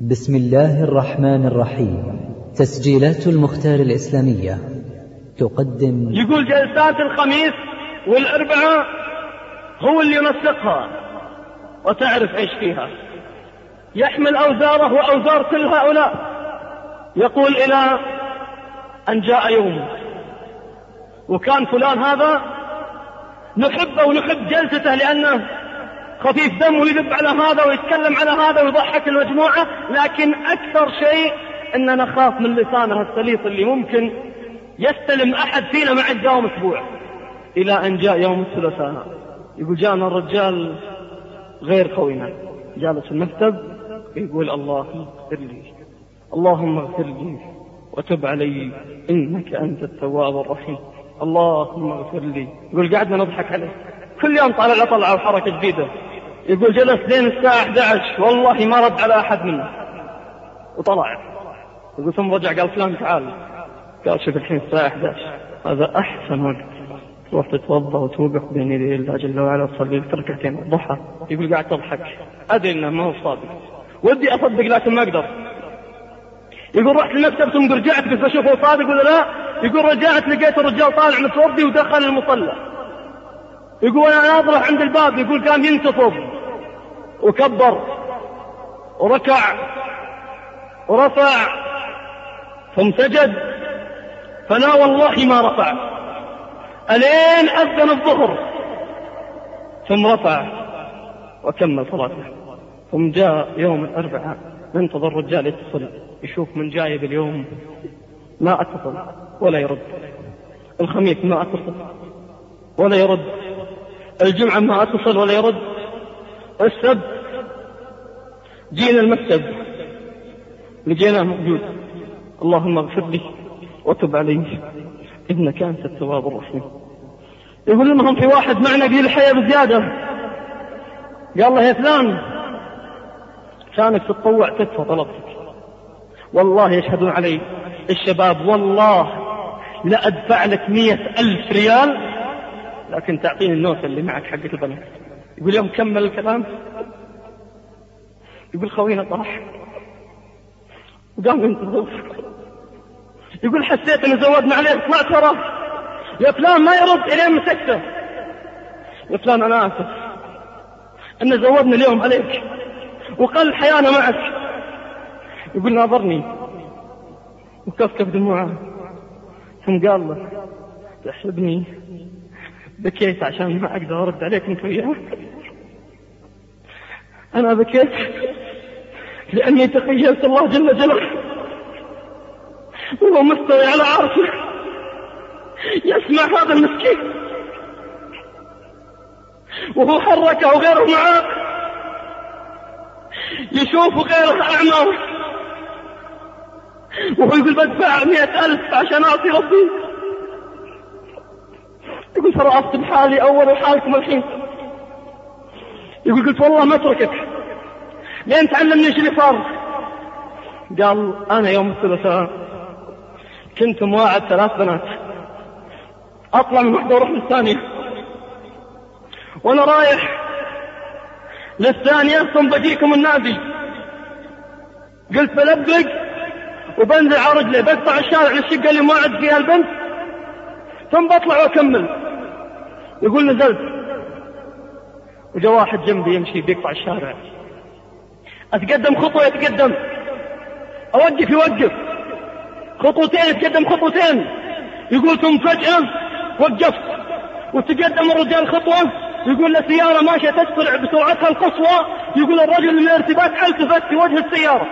بسم الله الرحمن الرحيم تسجيلات المختار الإسلامية تقدم يقول جلسات الخميس والأربعاء هو اللي ينسقها. وتعرف إيش فيها. يحمل أوزاره وأوزار كل هؤلاء. يقول إلى أن جاء يوم. وكان فلان هذا نحبه ونحب جلسته لأنه خفيف دم ويذب على هذا ويتكلم على هذا ويضحك المجموعة لكن أكثر شيء أننا نخاف من لسانه السليط اللي ممكن يستلم أحد فينا مع الدوام أسبوع. إلى أن جاء يوم الثلاثاء. يقول جاءنا الرجال غير خوينا. جالس المكتب يقول اللهم اغفر لي. اللهم اغفر لي وتب علي. إنك أنت التواب الرحيم. اللهم اغفر لي. يقول قعدنا نضحك عليه. كل يوم طالع طلعة وحركة جديدة. يقول جلس لين الساعة 11 والله ما رد على أحد منا وطلع. يقول ثم رجع قال فلان تعال. قال شوف الحين الساعة 11 هذا أحسن وقت. تروح تتوضأ وتوقف بين يدي الله جل وعلا وتصلي لك ركعتين الضحى. يقول قاعد تضحك. أدري إنه ما هو صادق. ودي أصدق لكن ما أقدر. يقول رحت المكتب ثم رجعت بس أشوفه صادق ولا لا؟ يقول رجعت لقيت الرجال طالع متوضي ودخل المصلى. يقول أنا ناظره عند الباب. يقول كان ينتصب. وكبر وركع ورفع ثم سجد فلا والله ما رفع. ألين أذن الظهر ثم رفع وكمل صلاته. ثم جاء يوم الأربعاء. ننتظر الرجال يتصل يشوف من جايب اليوم. ما أتصل ولا يرد. الخميس ما أتصل ولا يرد. الجمعة ما أتصل ولا يرد. السبت جينا المكتب. لقيناه موجود. اللهم اغفر لي وتب علي. إنك أنت التواب الرحيم. يقول لهم في واحد معنا قيل الحياة بزيادة. قال له يا فلان كانك تتطوع تكفى طلبتك. والله يشهدون علي الشباب والله لا أدفع لك مية ألف ريال لكن تعطيني النوتة اللي معك حقة البنات يقول يوم كمل الكلام يقول خوينا طاح وقام ينتظر. يقول حسيت ان زودنا عليه طلعت وراه. يا فلان ما يرد الين مسكته. يا فلان أنا آسف. إن زودنا اليوم عليك وقل حيانا معك. يقول ناظرني. وكفكف دموعه. ثم قال له تحسبني بكيت عشان ما أقدر ارد عليك انت وياه أنا بكيت لأني تخيلت الله جل جلاله. وهو مستوي على عرشه. يسمع هذا المسكين. وهو حركه وغيره معاه. يشوف غيره أعمى وهو يقول بدفع مئة ألف عشان أعطي ربي. يقول ترى بحالي أول وحالكم الحين. يقول قلت والله ما أتركك. لين تعلمني إيش اللي صار. قال أنا يوم الثلاثاء كنت مواعد ثلاث بنات. أطلع من واحدة وأروح للثانية. وأنا رايح للثانية ثم بجيكم النادي. قلت بلبق وبنزل على رجلي. بقطع الشارع للشقة اللي موعد فيها البنت؟ ثم بطلع وأكمل. يقول نزلت. وجا واحد جنبي يمشي بيقطع الشارع. أتقدم خطوة يتقدم. أوقف يوقف. خطوتين يتقدم خطوتين. يقول ثم فجأة وقفت. وتقدم الرجال خطوة. يقول له سيارة ماشية تسرع بسرعتها القصوى. يقول الرجل من الارتباك ألتفت في وجه السيارة.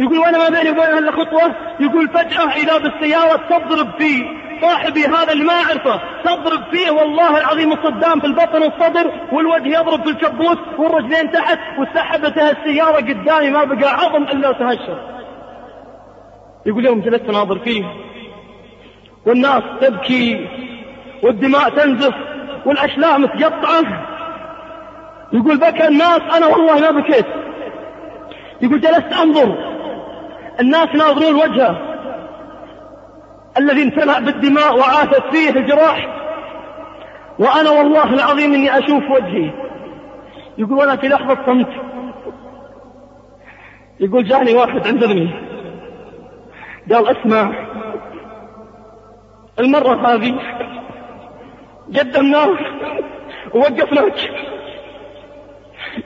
يقول وأنا ما بيني وبينها إلا خطوة. يقول فجأة اذا بالسيارة تضرب في صاحبي هذا اللي ما اعرفه تضرب فيه والله العظيم الصدام في البطن والصدر والوجه يضرب في الكبوت والرجلين تحت وسحبتها السيارة قدامي ما بقى عظم إلا تهشر يقول يوم جلست اناظر فيه. والناس تبكي والدماء تنزف والاشلاء متقطعه يقول بكى الناس أنا والله ما بكيت. يقول جلست أنظر. الناس ناظرون وجهه. الذي امتلأ بالدماء وعاثت فيه الجراح. وأنا والله العظيم إني أشوف وجهي. يقول وأنا في لحظة صمت. يقول جاني واحد عند ابني. قال اسمع المرة هذه قدمناك ووقفناك.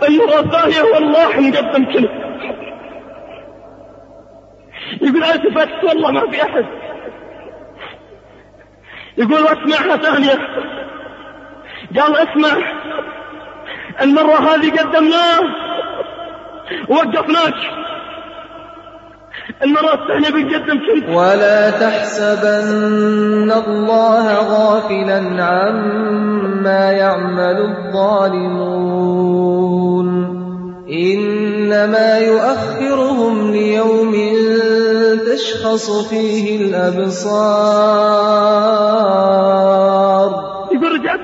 المرة الثانية والله نقدم كله. يقول التفت والله ما في أحد. يقول واسمعها ثانية. قال اسمع المرة هذه قدمناه ووقفناك. المرة الثانية بنقدم كنت ولا تحسبن الله غافلا عما يعمل الظالمون. إنما يؤخرهم ليوم تشخص فيه الأبصار. يقول رجعت.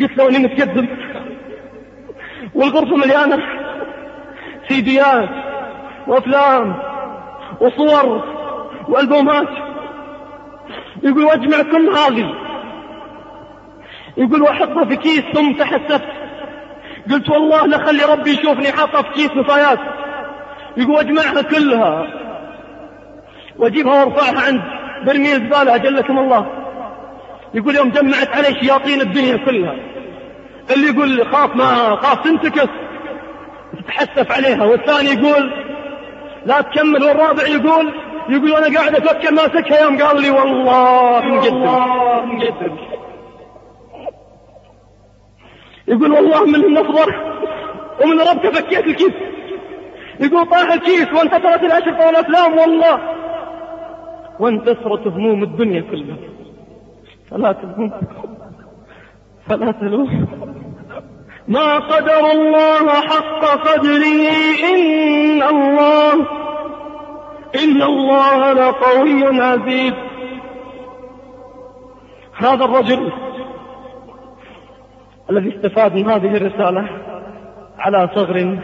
قلت له إني متقدم. والغرفة مليانة سيديات وأفلام وصور وألبومات. يقول واجمع كل هذه. يقول وأحطها في كيس ثم تحسفت قلت والله لا خلي ربي يشوفني حاطها في كيس نفايات يقول واجمعها كلها. واجيبها وارفعها عند برميل زبالة أجلكم الله. يقول يوم جمعت علي شياطين الدنيا كلها. اللي يقول خاف ما خاف تنتكس. تتحسف عليها. والثاني يقول لا تكمل والرابع يقول يقول أنا قاعد أفكر ماسكها يوم قال لي والله مقدم يقول والله من النفضر ومن ربك فكيت الكيس. يقول طاح الكيس وانتصرت الأشرطة والافلام والله. وانتصرت هموم الدنيا كلها. فلا تلوم. فلا تلوم. ما قدر الله حق قدره إن الله إن الله لقوي عزيز. هذا الرجل الذي استفاد من هذه الرسالة على ثغر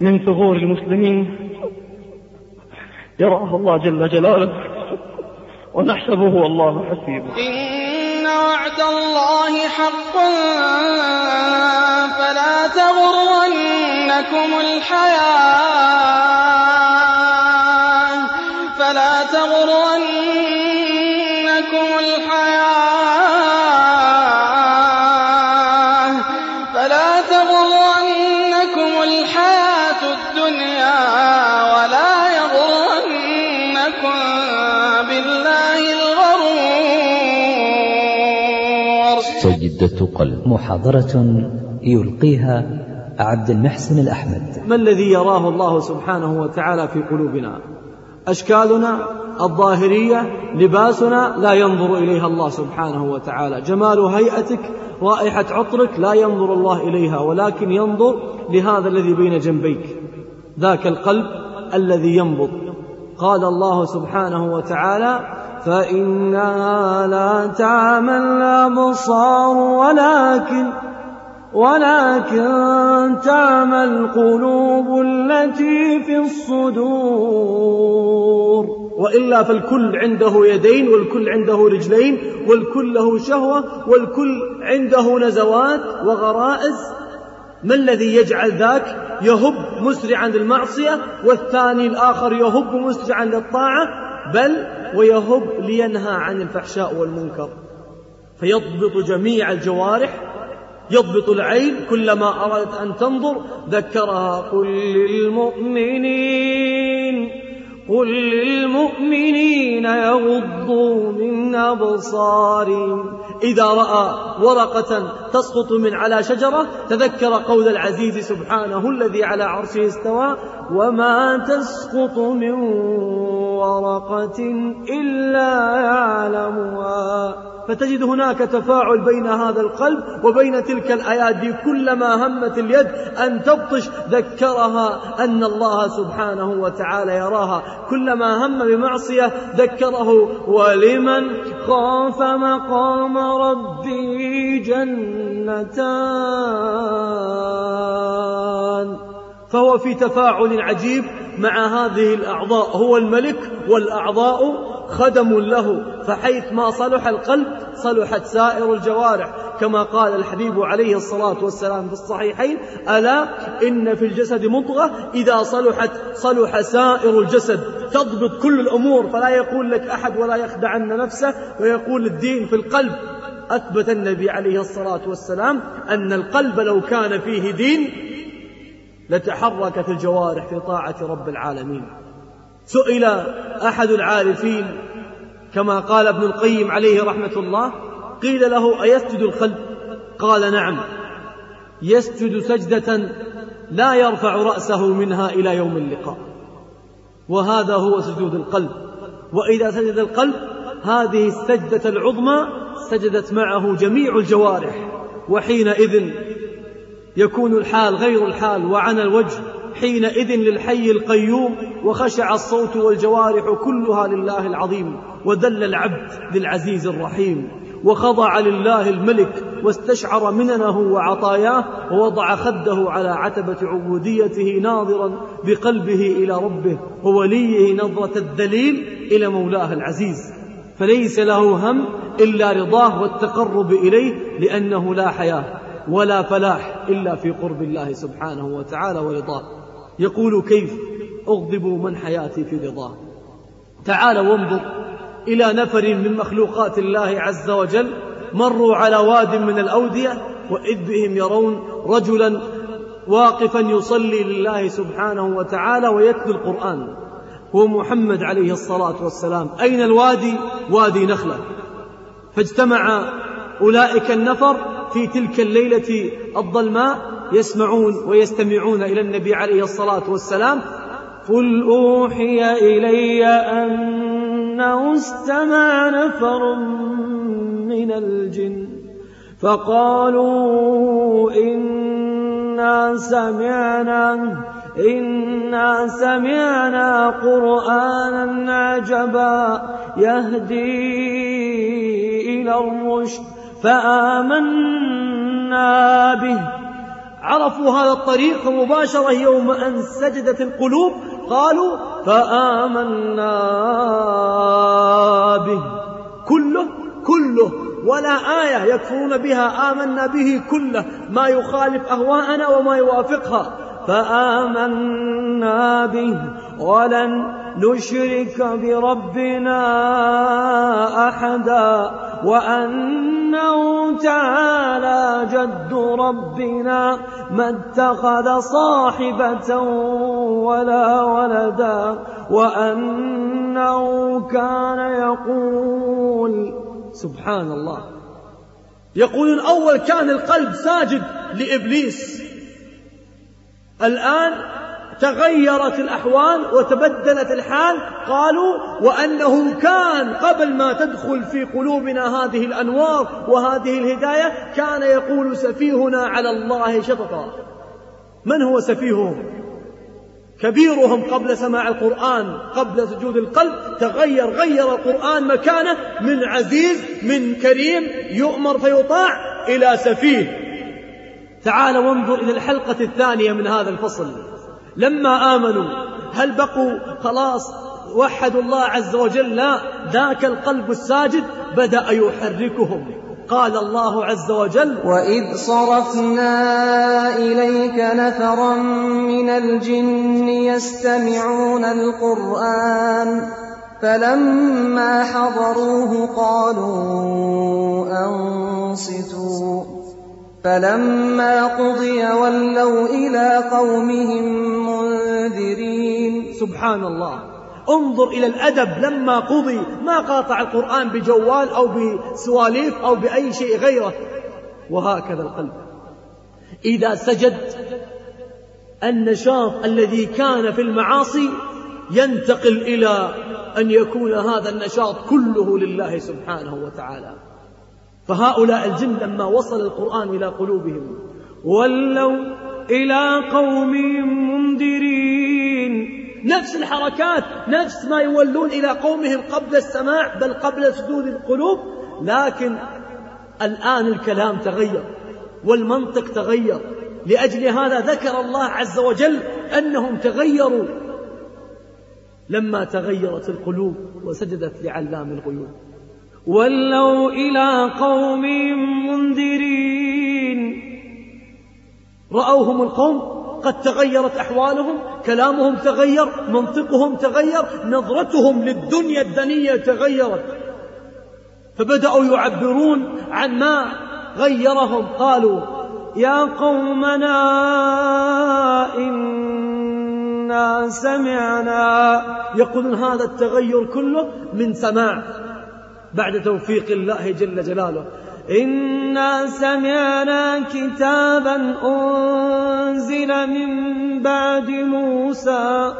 من ثغور المسلمين. يراه الله جل جلاله ونحسبه والله حسيبه إن وعد الله حق فلا تغرنكم الحياة. سيدة قلب. محاضرة يلقيها عبد المحسن الأحمد. ما الذي يراه الله سبحانه وتعالى في قلوبنا؟ أشكالنا الظاهرية لباسنا لا ينظر إليها الله سبحانه وتعالى. جمال هيئتك رائحة عطرك لا ينظر الله إليها ولكن ينظر لهذا الذي بين جنبيك. ذاك القلب الذي ينبض. قال الله سبحانه وتعالى فإنها لا تعمى الأبصار ولكن ولكن تعمى القلوب التي في الصدور. وإلا فالكل عنده يدين والكل عنده رجلين والكل له شهوة والكل عنده نزوات وغرائز. ما الذي يجعل ذاك يهب مسرعا للمعصية والثاني الآخر يهب مسرعا للطاعة؟ بل ويهب لينهى عن الفحشاء والمنكر. فيضبط جميع الجوارح يضبط العين كلما أرادت أن تنظر ذكرها قل للمؤمنين قل للمؤمنين يغضوا من أبصارهم. إذا رأى ورقة تسقط من على شجرة تذكر قول العزيز سبحانه الذي على عرشه استوى وما تسقط من ورقة إلا يعلمها. فتجد هناك تفاعل بين هذا القلب وبين تلك الآيات دي كلما همت اليد أن تبطش ذكرها أن الله سبحانه وتعالى يراها. كلما هم بمعصية ذكره. ولمن خاف مقام ربه جنتان فهو في تفاعل عجيب مع هذه الأعضاء. هو الملك والأعضاء خدم له فحيث ما صلح القلب صلحت سائر الجوارح. كما قال الحبيب عليه الصلاة والسلام في الصحيحين ألا إن في الجسد مضغة إذا صلحت صلح سائر الجسد. تضبط كل الأمور فلا يقول لك أحد ولا يخدعن نفسه ويقول الدين في القلب. أثبت النبي عليه الصلاة والسلام أن القلب لو كان فيه دين لتحركت الجوارح في طاعة رب العالمين. سئل أحد العارفين كما قال ابن القيم عليه رحمة الله قيل له أيسجد القلب قال نعم. يسجد سجدة لا يرفع رأسه منها إلى يوم اللقاء. وهذا هو سجود القلب. وإذا سجد القلب هذه السجدة العظمى سجدت معه جميع الجوارح. وحينئذ يكون الحال غير الحال وعن الوجه حينئذ للحي القيوم وخشع الصوت والجوارح كلها لله العظيم وذل العبد للعزيز الرحيم وخضع لله الملك واستشعر مننه وعطاياه ووضع خده على عتبة عبوديته ناظرا بقلبه إلى ربه ووليه نظرة الذليل إلى مولاه العزيز. فليس له هم إلا رضاه والتقرب إليه لأنه لا حياة. ولا فلاح إلا في قرب الله سبحانه وتعالى ورضاه. يقول كيف؟ أغضب من حياتي في رضاه. تعال وانظر إلى نفر من مخلوقات الله عز وجل مروا على واد من الأودية وإذ بهم يرون رجلا واقفا يصلي لله سبحانه وتعالى ويتلو القرآن. هو محمد عليه الصلاة والسلام. أين الوادي؟ وادي نخلة. فاجتمع أولئك النفر في تلك الليلة الظلماء يسمعون ويستمعون إلى النبي عليه الصلاة والسلام قل أوحي إلي أنه استمع نفر من الجن فقالوا إنا سمعنا إنا سمعنا قرآنا عجبا يهدي إلى الرشد فآمنا به. عرفوا هذا الطريق فمباشرة يوم أن سجدت القلوب. قالوا فآمنا به. كله كله. ولا آية يكفرون بها. آمنا به كله. ما يخالف أهواءنا وما يوافقها. فآمنا به. ولن نشرك بربنا أحدا وأنه تعالى جد ربنا ما اتخذ صاحبة ولا ولدا وأنه كان يقول سبحان الله يقول الأول كان القلب ساجد لإبليس. الآن تغيرت الأحوال وتبدلت الحال قالوا وأنه كان قبل ما تدخل في قلوبنا هذه الأنوار وهذه الهداية كان يقول سفيهنا على الله شططا. من هو سفيههم؟ كبيرهم قبل سماع القرآن قبل سجود القلب تغير غير القرآن مكانه من عزيز من كريم يؤمر فيطاع إلى سفيه. تعال وانظر إلى الحلقة الثانية من هذا الفصل. لما آمنوا هل بقوا خلاص وحدوا الله عز وجل؟ لا ذاك القلب الساجد بدأ يحركهم. قال الله عز وجل وإذ صرفنا إليك نفرا من الجن يستمعون القرآن فلما حضروه قالوا أنصتوا. فلما قضي ولوا إلى قومهم منذرين. سبحان الله انظر إلى الأدب لما قضي. ما قاطع القرآن بجوال أو بسواليف أو بأي شيء غيره. وهكذا القلب. إذا سجد النشاط الذي كان في المعاصي ينتقل إلى أن يكون هذا النشاط كله لله سبحانه وتعالى. فهؤلاء الجن لما وصل القرآن إلى قلوبهم ولوا إلى قومهم منذرين. نفس الحركات نفس ما يولون إلى قومهم قبل السماع بل قبل سدود القلوب لكن الآن الكلام تغير والمنطق تغير. لأجل هذا ذكر الله عز وجل أنهم تغيروا. لما تغيرت القلوب وسجدت لعلام الغيوب. ولوا إلى قوم منذرين. رأوهم القوم قد تغيرت أحوالهم كلامهم تغير منطقهم تغير نظرتهم للدنيا الدنية تغيرت. فبدأوا يعبرون عن ما غيرهم. قالوا يا قومنا إنا سمعنا. يقولون هذا التغير كله من سماع. بعد توفيق الله جل جلاله. إنا سمعنا كتابا أنزل من بعد موسى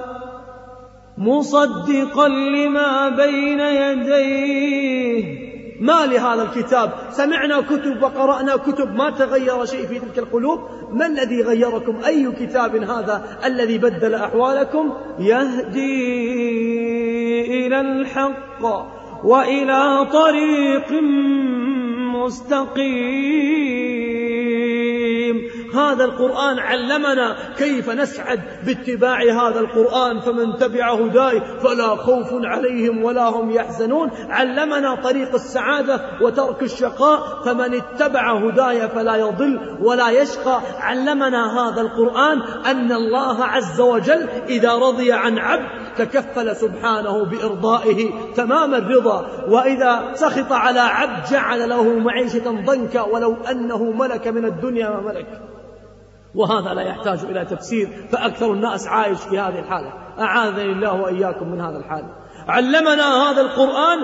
مصدقا لما بين يديه. ما لهذا الكتاب؟ سمعنا كتب وقرأنا كتب. ما تغير شيء في تلك القلوب؟ ما الذي غيركم؟ أي كتاب هذا الذي بدل أحوالكم؟ يهدي إلى الحق. وإلى طريق مستقيم. هذا القرآن علمنا كيف نسعد باتباع هذا القرآن فمن تبع هداي فلا خوف عليهم ولا هم يحزنون. علمنا طريق السعادة وترك الشقاء فمن اتبع هداي فلا يضل ولا يشقى. علمنا هذا القرآن أن الله عز وجل إذا رضي عن عبد تكفل سبحانه بإرضائه تمام الرضا. وإذا سخط على عبد جعل له معيشة ضنكا ولو أنه ملك من الدنيا ما ملك. وهذا لا يحتاج إلى تفسير فأكثر الناس عايش في هذه الحالة. أعاذني الله وإياكم من هذا الحال. علمنا هذا القرآن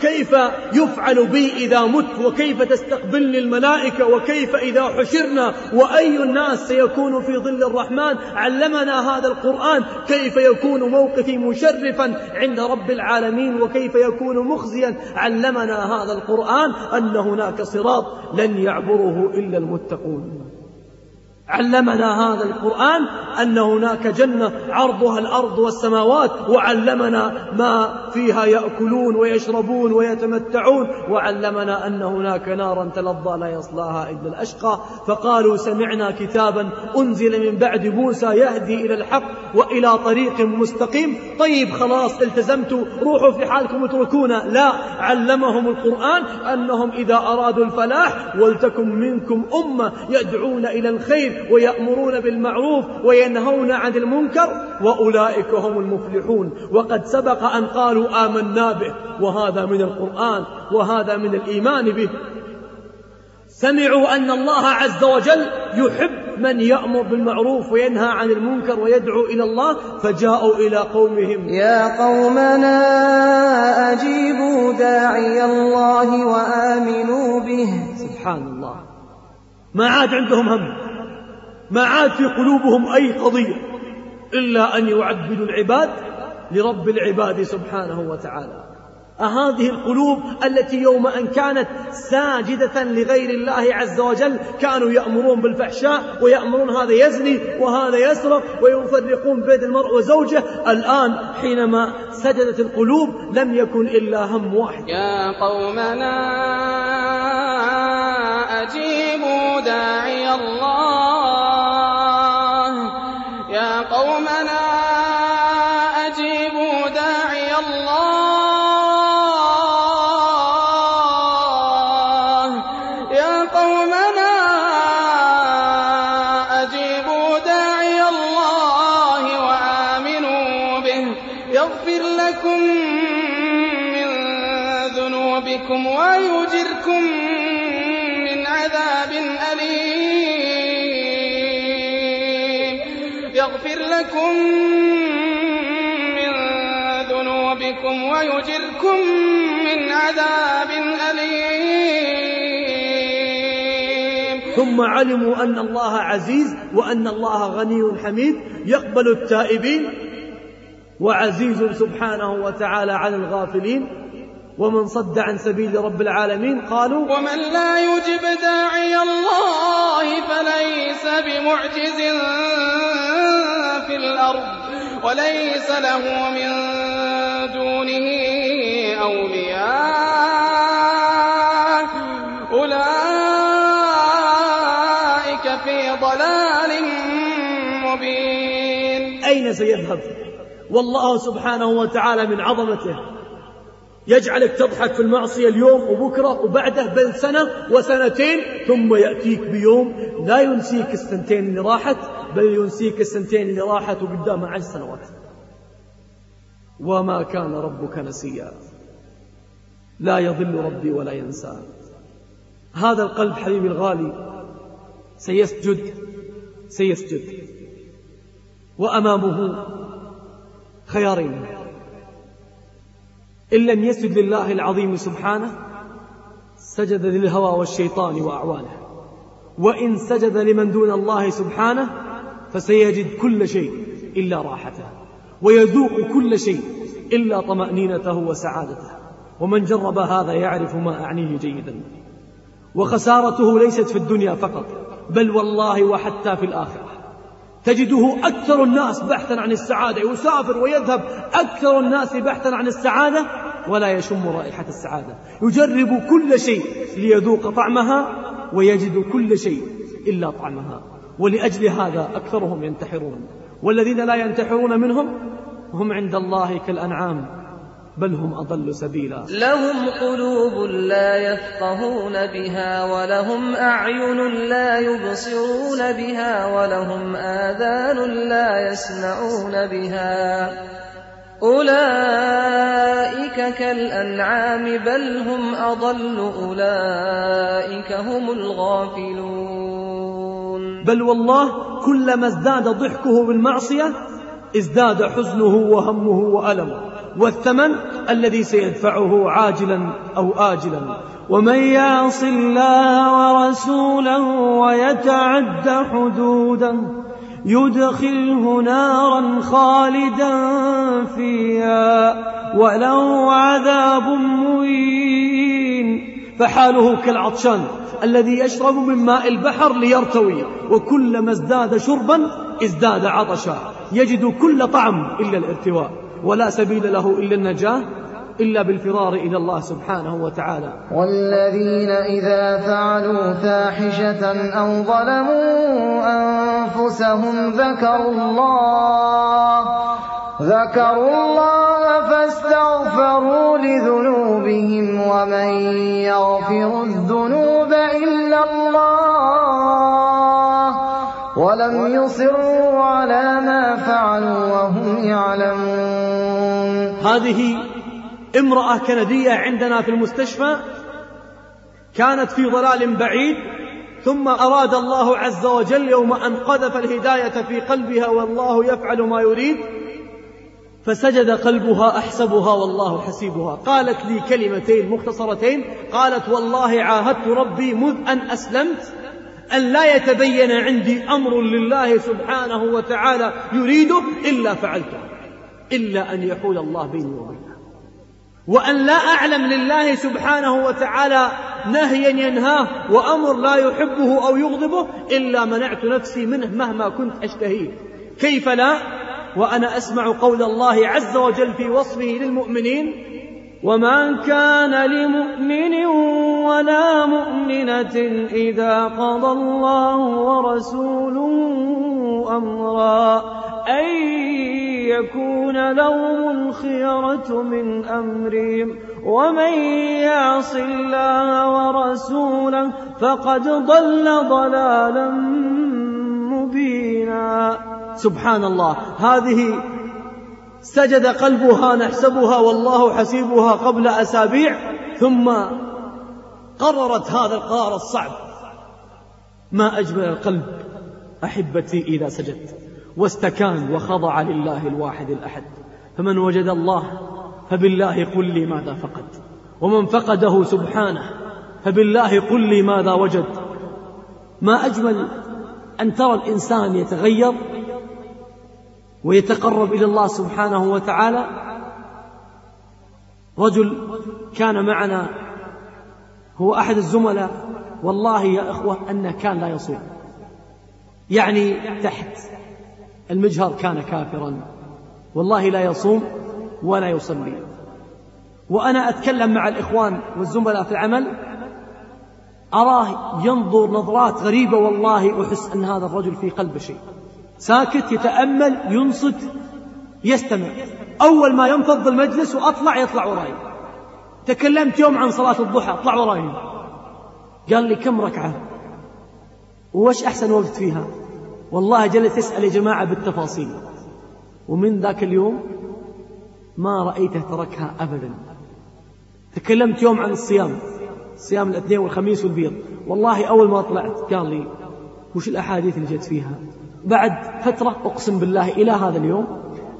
كيف يفعل بي إذا مت وكيف تستقبلني الملائكة وكيف إذا حشرنا وأي الناس سيكون في ظل الرحمن. علمنا هذا القرآن كيف يكون موقفي مشرفا عند رب العالمين وكيف يكون مخزيا. علمنا هذا القرآن أن هناك صراط لن يعبره إلا المتقون. علمنا هذا القرآن أن هناك جنة عرضها الأرض والسماوات وعلمنا ما فيها يأكلون ويشربون ويتمتعون وعلمنا أن هناك نارا تلظى لا يصلاها إلا الأشقى. فقالوا سمعنا كتابا أنزل من بعد موسى يهدي إلى الحق وإلى طريق مستقيم. طيب خلاص التزمتوا روحوا في حالكم اتركونا. لا علمهم القرآن أنهم إذا أرادوا الفلاح ولتكن منكم أمة يدعون إلى الخير. ويأمرون بالمعروف وينهون عن المنكر وأولئك هم المفلحون. وقد سبق أن قالوا آمنا به وهذا من القرآن وهذا من الإيمان به. سمعوا أن الله عز وجل يحب من يأمر بالمعروف وينهى عن المنكر ويدعو إلى الله فجاءوا إلى قومهم. يا قومنا أجيبوا داعي الله وآمنوا به. سبحان الله. ما عاد عندهم هم. ما عاد في قلوبهم أي قضية إلا أن يعبدوا العباد لرب العباد سبحانه وتعالى. أهذه القلوب التي يوم أن كانت ساجدة لغير الله عز وجل كانوا يأمرون بالفحشاء ويأمرون هذا يزني وهذا يسرق ويفرقون بين المرء وزوجه. الآن حينما سجدت القلوب لم يكن إلا هم واحد. يا قومنا أجيبوا ثم علموا أن الله عزيز وأن الله غني حميد يقبل التائبين وعزيز سبحانه وتعالى على الغافلين ومن صد عن سبيل رب العالمين قالوا ومن لا يجب داعي الله فليس بمعجز في الأرض وليس له من دونه أولياء. سيذهب. والله سبحانه وتعالى من عظمته يجعلك تضحك في المعصية اليوم وبكرة وبعده بل سنة وسنتين ثم يأتيك بيوم لا ينسيك السنتين اللي راحت بل ينسيك السنتين اللي راحت وقدامها عشر سنوات. وما كان ربك نسيا. لا يضل ربي ولا ينسى. هذا القلب حبيبي الغالي سيسجد سيسجد. وأمامه خيارين. إن لم يسجد لله العظيم سبحانه سجد للهوى والشيطان وأعوانه. وإن سجد لمن دون الله سبحانه فسيجد كل شيء إلا راحته. ويذوق كل شيء إلا طمأنينته وسعادته. ومن جرب هذا يعرف ما أعنيه جيدا. وخسارته ليست في الدنيا فقط بل والله وحتى في الآخرة. تجده أكثر الناس بحثا عن السعادة يسافر ويذهب أكثر الناس بحثا عن السعادة ولا يشم رائحة السعادة. يجرب كل شيء ليذوق طعمها ويجد كل شيء إلا طعمها. ولأجل هذا أكثرهم ينتحرون. والذين لا ينتحرون منهم هم عند الله كالأنعام. بل هم أضل سبيلا. لهم قلوب لا يفقهون بها ولهم أعين لا يبصرون بها ولهم آذان لا يسمعون بها. أولئك كالأنعام بل هم أضل أولئك هم الغافلون. بل والله كلما ازداد ضحكه بالمعصية ازداد حزنه وهمه وألمه. والثمن الذي سيدفعه عاجلا أو آجلا. ومن يعص الله ورسوله ويتعد حدوده يدخله نارا خالدا فيها وله عذاب مهين. فحاله كالعطشان الذي يشرب من ماء البحر ليرتوي وكلما ازداد شربا ازداد عطشا. يجد كل طعم إلا الارتواء. ولا سبيل له إلا النجاة إلا بالفرار إلى الله سبحانه وتعالى. والذين إذا فعلوا فاحشة أو ظلموا أنفسهم ذكروا الله ذكروا الله فاستغفروا لذنوبهم ومن يغفر الذنوب إلا الله ولم يصروا على ما فعلوا وهم يعلمون. هذه امرأة كندية عندنا في المستشفى كانت في ضلال بعيد ثم أراد الله عز وجل يوم أن قذف الهداية في قلبها والله يفعل ما يريد فسجد قلبها أحسبها والله حسيبها. قالت لي كلمتين مختصرتين قالت والله عاهدت ربي مذ أن أسلمت أن لا يتبين عندي أمر لله سبحانه وتعالى يريده إلا فعلته. إلا أن يحول الله بيني وبينه. وأن لا أعلم لله سبحانه وتعالى نهيا ينهاه وأمر لا يحبه أو يغضبه إلا منعت نفسي منه مهما كنت أشتهيه. كيف لا؟ وأنا أسمع قول الله عز وجل في وصفه للمؤمنين وما كان لمؤمن ولا مؤمنة إذا قضى الله ورسوله أمرا أن يكون لهم الخيرة من أمرهم ومن يعص الله ورسوله فقد ضل ضلالا مبينا. سبحان الله. هذه سجد قلبها نحسبها والله حسيبها قبل أسابيع ثم قررت هذا القرار الصعب. ما أجمل القلب أحبتي إذا سجد واستكان وخضع لله الواحد الأحد. فمن وجد الله فبالله قل لي ماذا فقد. ومن فقده سبحانه فبالله قل لي ماذا وجد. ما أجمل أن ترى الإنسان يتغير ويتقرب إلى الله سبحانه وتعالى. رجل كان معنا هو أحد الزملاء. والله يا إخوة أنه كان لا يصوم. يعني تحت المجهر كان كافرا. والله لا يصوم ولا يصلي. وأنا أتكلم مع الإخوان والزملاء في العمل. أراه ينظر نظرات غريبة والله أحس أن هذا الرجل في قلبه شيء. ساكت يتأمل ينصت يستمع. أول ما ينفض المجلس وأطلع يطلع وراي. تكلمت يوم عن صلاة الضحى أطلع وراي. قال لي كم ركعة؟ وش أحسن وقت فيها؟ والله جلس يسأل يا جماعة بالتفاصيل. ومن ذاك اليوم ما رأيته تركها أبدا. تكلمت يوم عن الصيام صيام الاثنين والخميس والبيض. والله أول ما طلعت قال لي وش الأحاديث اللي جت فيها؟ بعد فترة أقسم بالله إلى هذا اليوم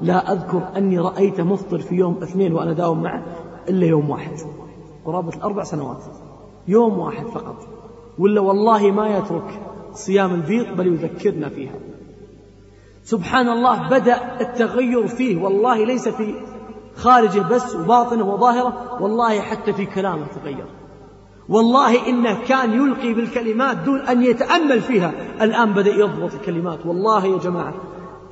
لا أذكر أني رأيته مفطر في يوم اثنين وأنا داوم معه إلا يوم واحد. قرابة الأربع سنوات. يوم واحد فقط. ولا والله ما يترك صيام البيض بل يذكرنا فيها. سبحان الله بدأ التغير فيه. والله ليس في خارجه بس وباطنه وظاهره. والله حتى في كلامه تغير. والله إنه كان يلقي بالكلمات دون أن يتأمل فيها. الآن بدأ يضبط الكلمات. والله يا جماعة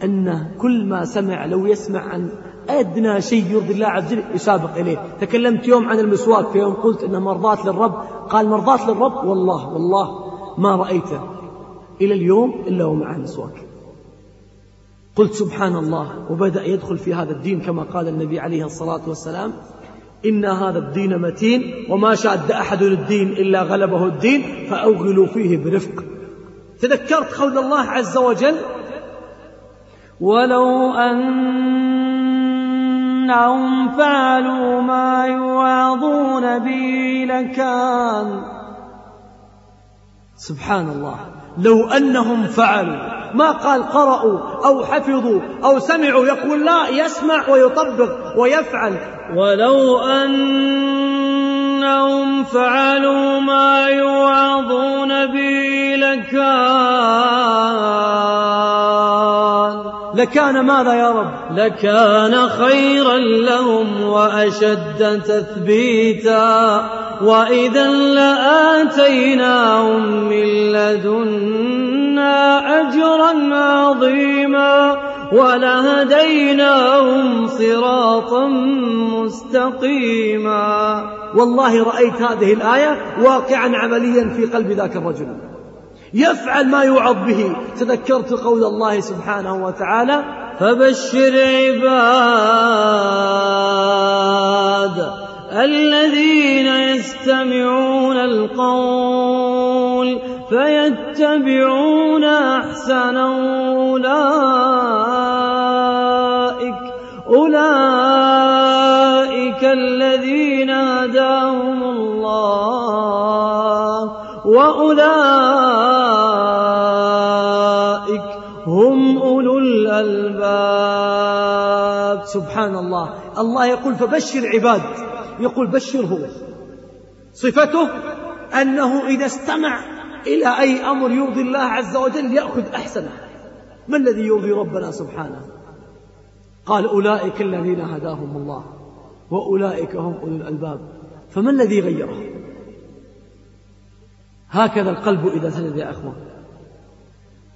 أنه كل ما سمع لو يسمع عن أدنى شيء يرضي الله عز وجل يسابق إليه. تكلمت يوم عن المسواك في يوم قلت إنه مرضاة للرب. قال مرضاة للرب؟ والله والله ما رأيته إلى اليوم إلا ومعه مسواك قلت سبحان الله وبدأ يدخل في هذا الدين كما قال النبي عليه الصلاة والسلام. إن هذا الدين متين وما شاد أحد الدين إلا غلبه الدين فأوغلوا فيه برفق. تذكرت قول الله عز وجل؟ ولو أنهم فعلوا ما يوعظون به لكان سبحان الله. لو أنهم فعلوا ما قال قرأوا أو حفظوا أو سمعوا يقول لا يسمع ويطبق ويفعل. ولو أنهم فعلوا ما يوعظون به لكان لكان ماذا يا رب؟ لكان خيرا لهم وأشد تثبيتا وإذا لآتيناهم من لدنا أجرا عظيما ولهديناهم صراطا مستقيما. والله رأيت هذه الآية واقعا عمليا في قلب ذاك الرجل. يفعل ما يوعظ به. تذكرت قول الله سبحانه وتعالى فبشر عباد الذين يستمعون القول فيتبعون أحسن أولئك. أولئك الذين هداهم الله. وأولئك سبحان الله الله يقول فبشر عباد. يقول بشره صفته أنه إذا استمع إلى أي أمر يرضي الله عز وجل يأخذ أحسنه. ما الذي يرضي ربنا سبحانه؟ قال أولئك الذين هداهم الله وأولئك هم أولو الألباب. فما الذي غيره؟ هكذا القلب إذا سجد يا أخوان.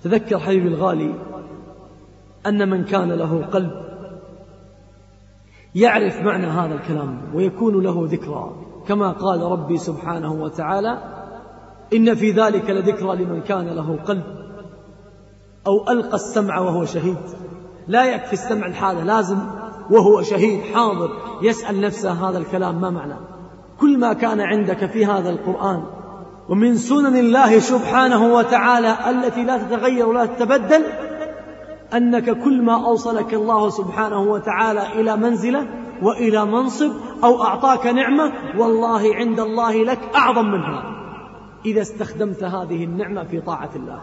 تذكر حبيبي الغالي أن من كان له قلب يعرف معنى هذا الكلام ويكون له ذكرى. كما قال ربي سبحانه وتعالى إن في ذلك لذكرى لمن كان له قلب أو ألقى السمع وهو شهيد. لا يكفي السمع الحالة لازم وهو شهيد حاضر يسأل نفسه هذا الكلام ما معنى؟ كل ما كان عندك في هذا القرآن ومن سنن الله سبحانه وتعالى التي لا تتغير ولا تتبدل أنك كل ما أوصلك الله سبحانه وتعالى إلى منزلة وإلى منصب أو أعطاك نعمة والله عند الله لك أعظم منها. إذا استخدمت هذه النعمة في طاعة الله.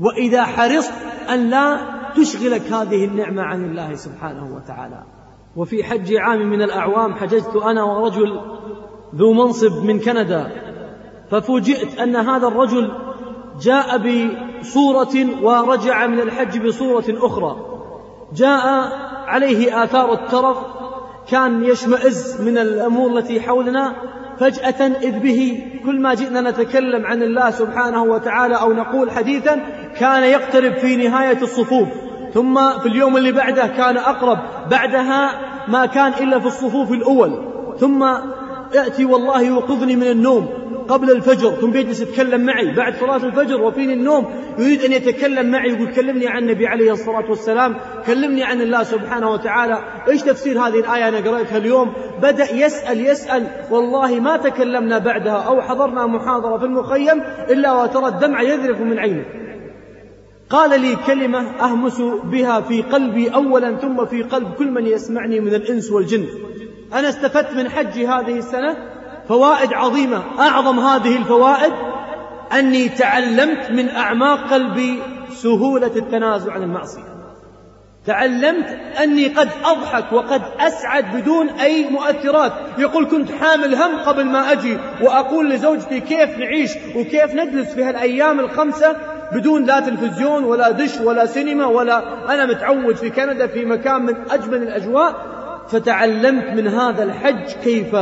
وإذا حرصت أن لا تشغلك هذه النعمة عن الله سبحانه وتعالى. وفي حج عام من الأعوام حججت أنا ورجل ذو منصب من كندا ففوجئت أن هذا الرجل جاء بصورة ورجع من الحج بصورة أخرى. جاء عليه آثار الترف كان يشمئز من الأمور التي حولنا فجأة إذ به كل ما جئنا نتكلم عن الله سبحانه وتعالى أو نقول حديثا كان يقترب في نهاية الصفوف. ثم في اليوم اللي بعده كان أقرب بعدها ما كان إلا في الصفوف الأول. ثم يأتي والله يوقظني من النوم. قبل الفجر ثم بيجلس يتكلم معي بعد صلاة الفجر وفيني النوم يريد أن يتكلم معي يقول كلمني عن النبي عليه الصلاة والسلام كلمني عن الله سبحانه وتعالى. إيش تفسير هذه الآية أنا قرأتها اليوم؟ بدأ يسأل يسأل والله ما تكلمنا بعدها أو حضرنا محاضرة في المخيم إلا وترى الدمع يذرف من عينه. قال لي كلمة أهمس بها في قلبي أولا ثم في قلب كل من يسمعني من الإنس والجن. أنا استفدت من حجي هذه السنة فوائد عظيمة. أعظم هذه الفوائد أني تعلمت من أعماق قلبي سهولة التنازل عن المعصية. تعلمت أني قد أضحك وقد أسعد بدون أي مؤثرات. يقول كنت حامل هم قبل ما أجي وأقول لزوجتي كيف نعيش وكيف نجلس في هالأيام الخمسة بدون لا تلفزيون ولا دش ولا سينما ولا أنا متعود في كندا في مكان من أجمل الأجواء. فتعلمت من هذا الحج كيف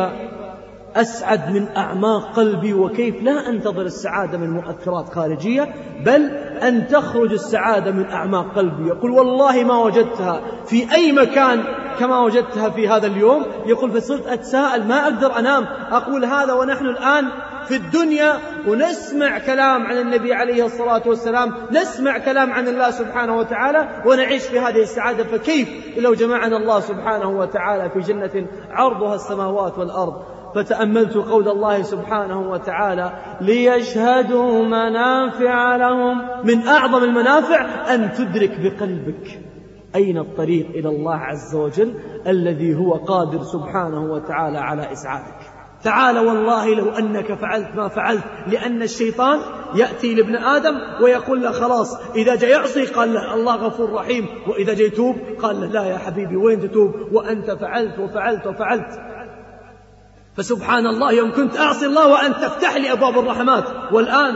أسعد من أعماق قلبي وكيف لا أنتظر السعادة من مؤثرات خارجية بل أن تخرج السعادة من أعماق قلبي. يقول والله ما وجدتها في أي مكان كما وجدتها في هذا اليوم. يقول فصرت أتساءل ما أقدر أنام أقول هذا ونحن الآن في الدنيا ونسمع كلام عن النبي عليه الصلاة والسلام نسمع كلام عن الله سبحانه وتعالى ونعيش في هذه السعادة. فكيف لو جمعنا الله سبحانه وتعالى في جنة عرضها السماوات والأرض؟ فتأملت قول الله سبحانه وتعالى ليشهدوا منافع لهم. من أعظم المنافع أن تدرك بقلبك أين الطريق إلى الله عز وجل الذي هو قادر سبحانه وتعالى على إسعادك. تعال والله لو أنك فعلت ما فعلت لأن الشيطان يأتي لابن آدم ويقول له خلاص إذا جاء يعصي قال له الله غفور رحيم وإذا جاء يتوب قال له لا يا حبيبي وين تتوب؟ وأنت فعلت وفعلت وفعلت. فسبحان الله يوم كنت أعصي الله وأن تفتح لي أبواب الرحمات. والآن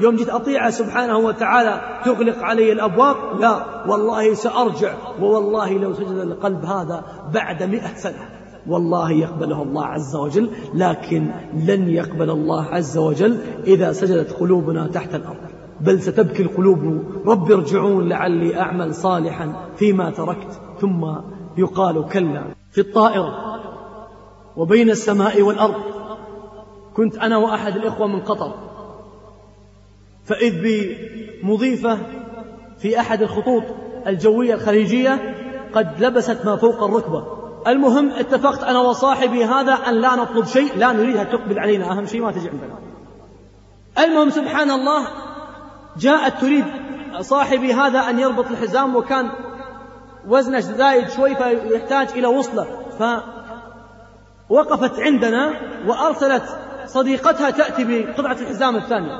يوم جيت أطيعه سبحانه وتعالى تغلق علي الأبواب؟ لا. والله سأرجع ووالله لو سجد القلب هذا بعد مئة سنة. والله يقبله الله عز وجل لكن لن يقبل الله عز وجل إذا سجدت قلوبنا تحت الأرض. بل ستبكي القلوب. رب ارجعون لعلي أعمل صالحا فيما تركت. ثم يقال كلا. في الطائرة وبين السماء والأرض. كنت أنا وأحد الإخوة من قطر. فإذ بمضيفة في أحد الخطوط الجوية الخليجية قد لبست ما فوق الركبة. المهم اتفقت أنا وصاحبي هذا أن لا نطلب شيء لا نريدها تقبل علينا. أهم شيء ما تجي عندنا. المهم سبحان الله جاءت تريد صاحبي هذا أن يربط الحزام وكان وزنه زايد شوي فيحتاج إلى وصلة. فوقفت عندنا وأرسلت صديقتها تأتي بقطعة الحزام الثانية.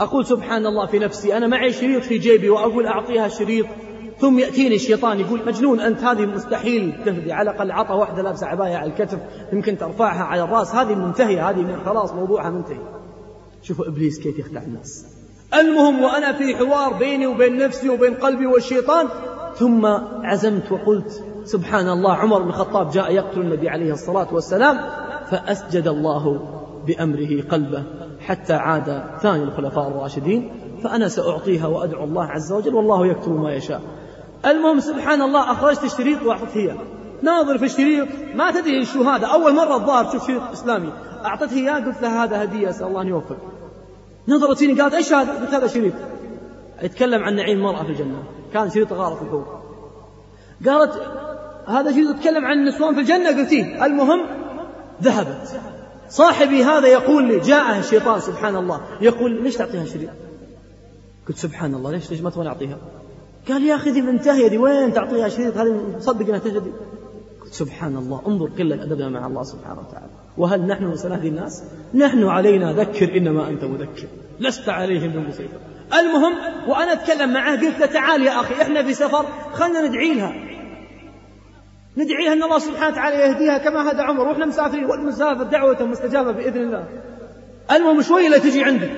أقول سبحان الله في نفسي أنا معي شريط في جيبي وأقول أعطيها شريط ثم يأتيني الشيطان يقول مجنون أنت هذه مستحيل تهدي على الأقل عطى واحدة لابسة عباية على الكتف يمكن ترفعها على الرأس هذه منتهية هذه خلاص موضوعها منتهي. شوفوا إبليس كيف يخدع الناس. المهم وأنا في حوار بيني وبين نفسي وبين قلبي والشيطان ثم عزمت وقلت سبحان الله عمر بن الخطاب جاء يقتل النبي عليه الصلاة والسلام فأسجد الله بأمره قلبه حتى عاد ثاني الخلفاء الراشدين فأنا سأعطيها وأدعو الله عز وجل والله يكتب ما يشاء. المهم سبحان الله أخرجت الشريط وأعطت هي. ناظر في الشريط ما تدري شو هذا. أول مرة الظاهر تشوف شريط إسلامي. أعطته إياه قلت لها هذا هدية أسأل الله أن يوفق. نظرت فيني قالت إيش هذا؟ قلت هذا شريط. يتكلم عن نعيم المرأة في الجنة. كان شريط غارة الحوض. قالت هذا شريط يتكلم عن النسوان في الجنة. قلت إيه المهم ذهبت. صاحبي هذا يقول لي جاءه الشيطان سبحان الله يقول ليش تعطيها شريط قلت سبحان الله ليش ليش ما تبغى أعطيها؟ قال يا أخي ذي منتهية ذي وين تعطيها شريط هذه صدق أنها تجدي قلت سبحان الله انظر قلة أدبنا مع الله سبحانه وتعالى. وهل نحن مثل هذه الناس؟ نحن علينا ذكر إنما أنت مذكر. لست عليهم بمسيطر المهم وأنا أتكلم معه قلت له تعال يا أخي إحنا في سفر خلنا ندعي لها. ندعي لها أن الله سبحانه وتعالى يهديها كما هدى عمر وإحنا مسافرين والمسافر دعوته مستجابة بإذن الله. المهم شوي لا تجي عندي.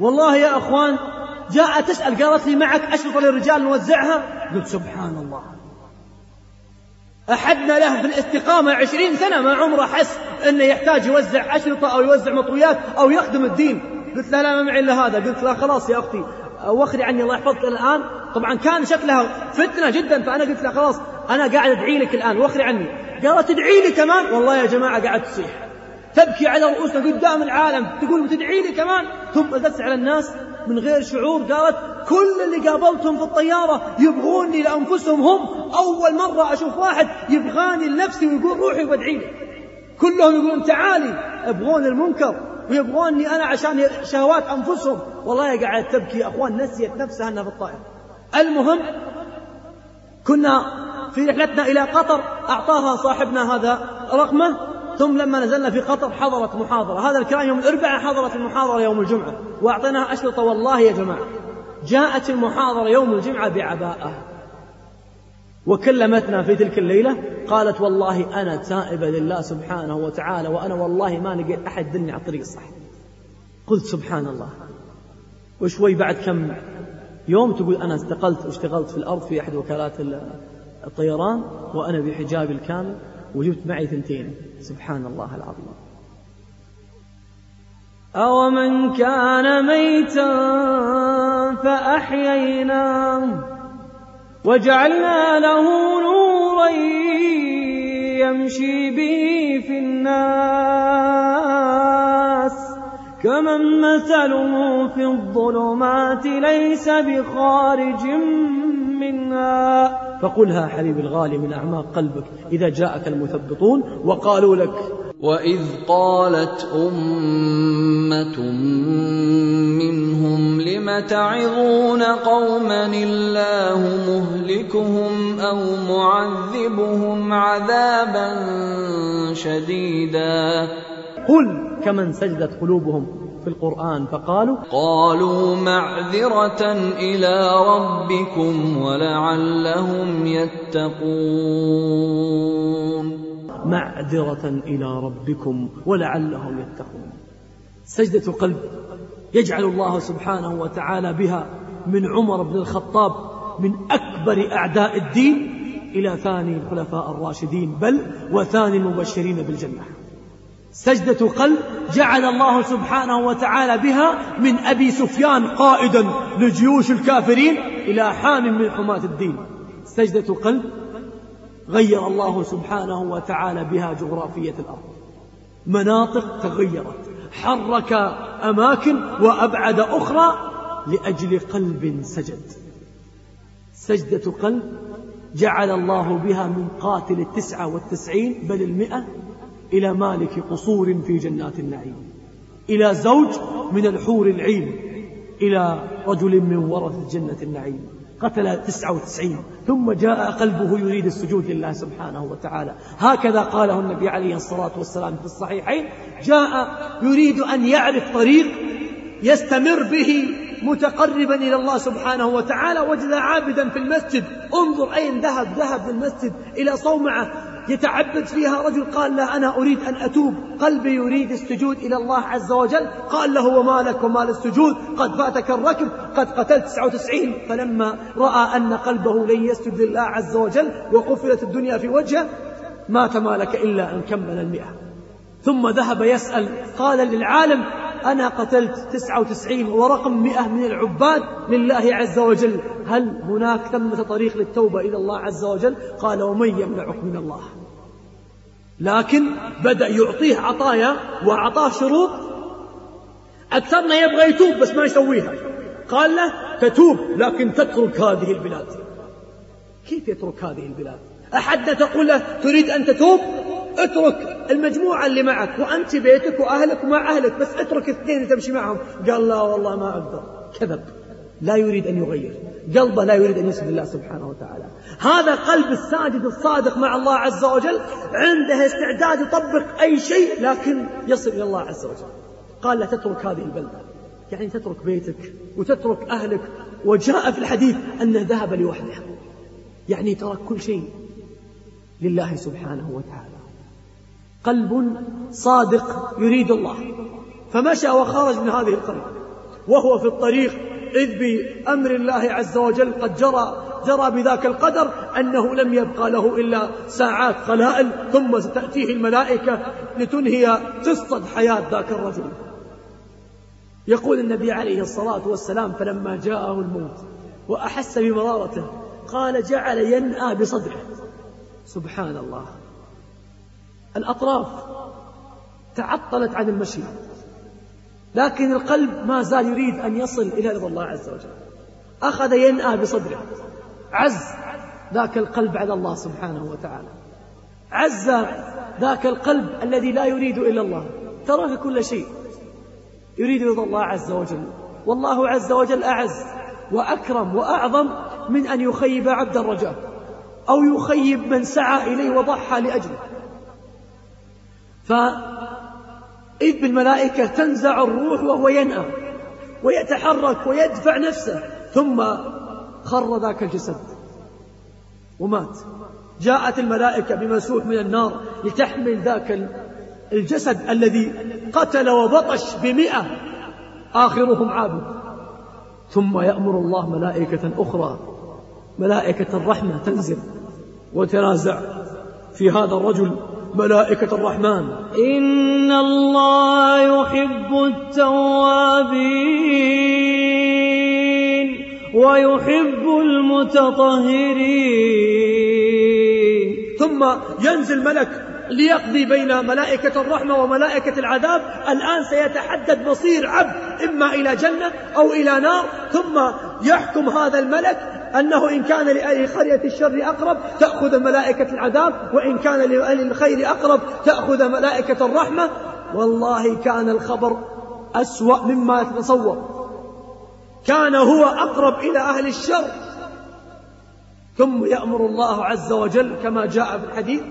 والله يا أخوان جاءت تسأل قالت لي معك أشرطة للرجال نوزعها؟ قلت سبحان الله. أحدنا له في الاستقامة عشرين سنة ما عمره حس أنه يحتاج يوزع أشرطة أو يوزع مطويات أو يخدم الدين. قلت لا لا ما معي إلا هذا. قلت لا خلاص يا أختي وخري عني الله يحفظك الآن. طبعا كان شكلها فتنة جدا فأنا قلت لها خلاص أنا قاعد أدعي لك الآن وخري عني. قالت تدعي لي كمان؟ والله يا جماعة قاعد تصيح. تبكي على رؤوسنا قدام العالم تقول وتدعي لي كمان؟ ثم دست على الناس من غير شعور قالت كل اللي قابلتهم في الطيارة يبغوني لأنفسهم هم أول مرة أشوف واحد يبغاني لنفسي ويقول روحي وادعي لي. كلهم يقولون تعالي يبغون المنكر ويبغوني أنا عشان شهوات أنفسهم. والله قاعد تبكي يا أخوان نسيت نفسها أنها في الطائرة. المهم كنا في رحلتنا إلى قطر أعطاها صاحبنا هذا رقمه ثم لما نزلنا في قطر حضرت محاضرة. هذا الكلام يوم الأربعاء حضرت المحاضرة يوم الجمعة. وأعطيناها أشرطة والله يا جماعة. جاءت المحاضرة يوم الجمعة بعباءة. وكلمتنا في تلك الليلة قالت والله أنا تائبة لله سبحانه وتعالى وأنا والله ما لقيت أحد دلني على الطريق الصح. قلت سبحان الله. وشوي بعد كم يوم تقول أنا استقلت واشتغلت في الأرض في أحد وكالات الطيران وأنا بحجابي الكامل وجبت معي ثنتين. سبحان الله العظيم. أومن كان ميتا فأحييناه وجعلنا له نورا يمشي به في الناس كمن مثله في الظلمات ليس بخارج منها. فقلها حبيبي الغالي من أعماق قلبك إذا جاءك المثبطون وقالوا لك. وإذ قالت أمة منهم لم تعظون قوما الله مهلكهم أو معذبهم عذابا شديدا؟ قل كمن سجدت قلوبهم في القرآن فقالوا قالوا معذرة إلى ربكم ولعلهم يتقون. معذرة إلى ربكم ولعلهم يتقون. سجدة قلب يجعل الله سبحانه وتعالى بها من عمر بن الخطاب من أكبر أعداء الدين إلى ثاني الخلفاء الراشدين بل وثاني المبشرين بالجنة. سجدة قلب جعل الله سبحانه وتعالى بها من أبي سفيان قائدا لجيوش الكافرين إلى حام من حماة الدين. سجدة قلب غير الله سبحانه وتعالى بها جغرافية الأرض. مناطق تغيرت. حرك أماكن وأبعد أخرى لأجل قلب سجد. سجدة قلب جعل الله بها من قاتل التسعة والتسعين بل المئة إلى مالك قصور في جنات النعيم إلى زوج من الحور العين إلى رجل من ورثة جنة النعيم. قتل تسعة وتسعين ثم جاء قلبه يريد السجود لله سبحانه وتعالى. هكذا قاله النبي عليه الصلاة والسلام في الصحيحين. جاء يريد أن يعرف طريق يستمر به متقربا إلى الله سبحانه وتعالى. وجد عابدا في المسجد. انظر أين ذهب ذهب المسجد إلى صومعة. يتعبد فيها رجل قال له أنا أريد أن أتوب. قلبي يريد السجود إلى الله عز وجل. قال له وما لك وما للسجود؟ قد فاتك الركب قد قتلت 99 فلما رأى أن قلبه لن يسجد لله عز وجل وقفلت الدنيا في وجهه ما تمالك إلا أن كمل المئة. ثم ذهب يسأل قال للعالم أنا قتلت تسعة وتسعين ورقم مئة من العباد لله عز وجل. هل هناك ثمة طريق للتوبة إلى الله عز وجل؟ قال ومن يمنعك من الله. لكن بدأ يعطيه عطايا وأعطاه شروط. أكثرنا يبغى يتوب بس ما يسويها. قال له تتوب لكن تترك هذه البلاد. كيف يترك هذه البلاد؟ أحدنا تقول له تريد أن تتوب؟ اترك المجموعة اللي معك وأنت بيتك وأهلك ومع أهلك بس اترك اثنين تمشي معهم. قال لا والله ما أقدر. كذب. لا يريد أن يغير. قلبه لا يريد أن يسجد الله سبحانه وتعالى. هذا قلب الساجد الصادق مع الله عز وجل. عنده استعداد يطبق أي شيء لكن يصل إلى الله عز وجل. قال لا تترك هذه البلدة. يعني تترك بيتك وتترك أهلك. وجاء في الحديث أنه ذهب لوحده. يعني ترك كل شيء لله سبحانه وتعالى. قلب صادق يريد الله. فمشى وخرج من هذه القرية. وهو في الطريق إذ بأمر الله عز وجل قد جرى جرى بذاك القدر أنه لم يبقى له إلا ساعات قلائل ثم ستأتيه الملائكة لتنهي قصة حياة ذاك الرجل. يقول النبي عليه الصلاة والسلام فلما جاءه الموت وأحس بمرارته قال جعل ينأى بصدره. سبحان الله. الأطراف تعطلت عن المشي. لكن القلب ما زال يريد أن يصل إلى رضا الله عز وجل. أخذ ينأى بصدره. عز ذاك القلب على الله سبحانه وتعالى. عز ذاك القلب الذي لا يريد إلا الله. ترك كل شيء يريد رضا الله عز وجل. والله عز وجل أعز وأكرم وأعظم من أن يخيب عبد الرجاء أو يخيب من سعى إليه وضحى لأجله. فإذ بالملائكة تنزع الروح وهو ينأى ويتحرك ويدفع نفسه ثم خر ذاك الجسد ومات. جاءت الملائكة بمسوح من النار لتحمل ذاك الجسد الذي قتل وبطش بمئة آخرهم عابد. ثم يأمر الله ملائكة أخرى ملائكة الرحمة تنزل وتنازع في هذا الرجل. ملائكة الرحمن. إن الله يحب التوابين ويحب المتطهرين. ثم ينزل ملك ليقضي بين ملائكة الرحمة وملائكة العذاب. الآن سيتحدد مصير عبد إما إلى جنة أو إلى نار. ثم يحكم هذا الملك أنه إن كان لأهل قرية الشر أقرب تأخذ ملائكة العذاب وإن كان لأهل الخير أقرب تأخذ ملائكة الرحمة. والله كان الخبر أسوأ مما تتصور كان هو أقرب إلى أهل الشر. ثم يأمر الله عز وجل كما جاء في الحديث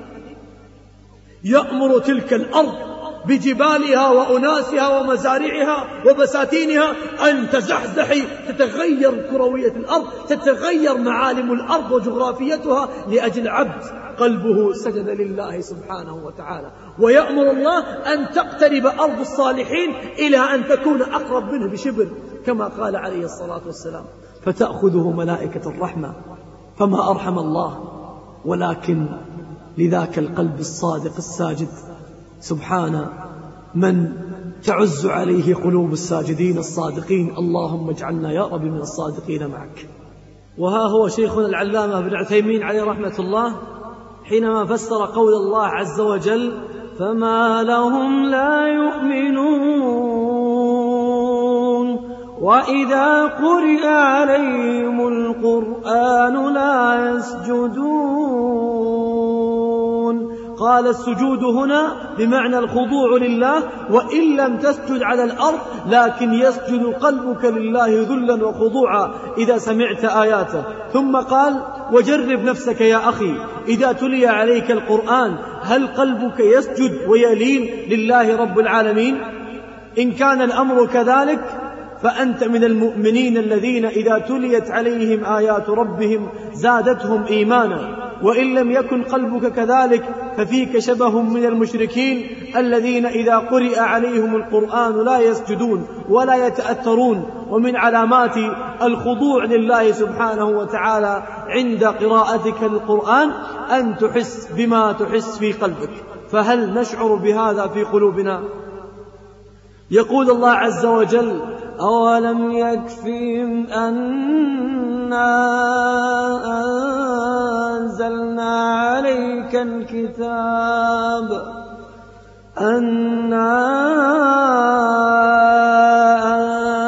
يأمر تلك الأرض بجبالها وأناسها ومزارعها وبساتينها أن تزحزحي تتغير كروية الأرض تتغير معالم الأرض وجغرافيتها لأجل عبد. قلبه سجد لله سبحانه وتعالى. ويأمر الله أن تقترب أرض الصالحين إلى أن تكون أقرب منه بشبر كما قال عليه الصلاة والسلام فتأخذه ملائكة الرحمة فما أرحم الله ولكن لذاك القلب الصادق الساجد سبحان من تعز عليه قلوب الساجدين الصادقين. اللهم اجعلنا يا رب من الصادقين معك. وها هو شيخنا العلامة ابن عثيمين عليه رحمة الله حينما فسر قول الله عز وجل فما لهم لا يؤمنون. وإذا قرئ عليهم القرآن لا يسجدون. قال السجود هنا بمعنى الخضوع لله وإن لم تسجد على الأرض لكن يسجد قلبك لله ذلا وخضوعا إذا سمعت آياته. ثم قال وجرب نفسك يا أخي إذا تلي عليك القرآن هل قلبك يسجد ويلين لله رب العالمين؟ إن كان الأمر كذلك فأنت من المؤمنين الذين إذا تليت عليهم آيات ربهم زادتهم إيمانا. وإن لم يكن قلبك كذلك ففيك شبه من المشركين الذين إذا قرئ عليهم القرآن لا يسجدون ولا يتأثرون ومن علامات الخضوع لله سبحانه وتعالى عند قراءتك للقرآن أن تحس بما تحس في قلبك. فهل نشعر بهذا في قلوبنا؟ يقول الله عز وجل أولم يكفهم أنا أنزلنا عليك الكتاب أنا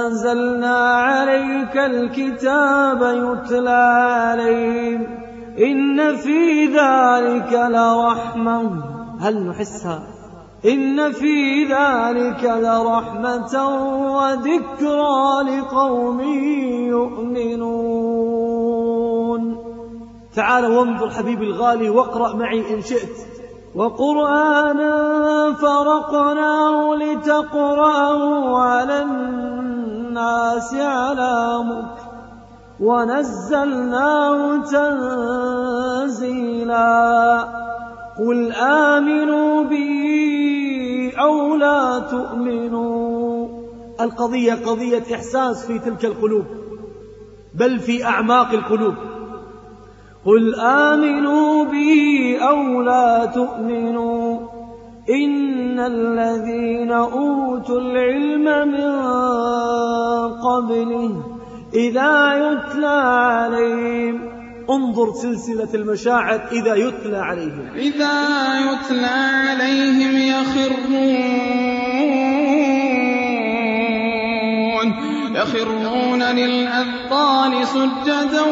أنزلنا عليك الكتاب يتلى عليهم إن في ذلك لرحمة. هل نحسها؟ إن في ذلك لرحمة وذكرى لقوم يؤمنون. تعال وانظر حبيبي الغالي واقرأ معي إن شئت. وقرآنا فرقناه لتقرأه على الناس على مكر. ونزلناه تنزيلا. قل آمنوا به أو لا تؤمنوا. القضية قضية إحساس في تلك القلوب بل في أعماق القلوب. قل آمنوا به أو لا تؤمنوا. إن الذين أوتوا العلم من قبله إذا يتلى عليهم انظر سلسلة المشاعر إذا يتلى عليهم. إذا يتلى عليهم يخرون يخرون للأذقان سجدا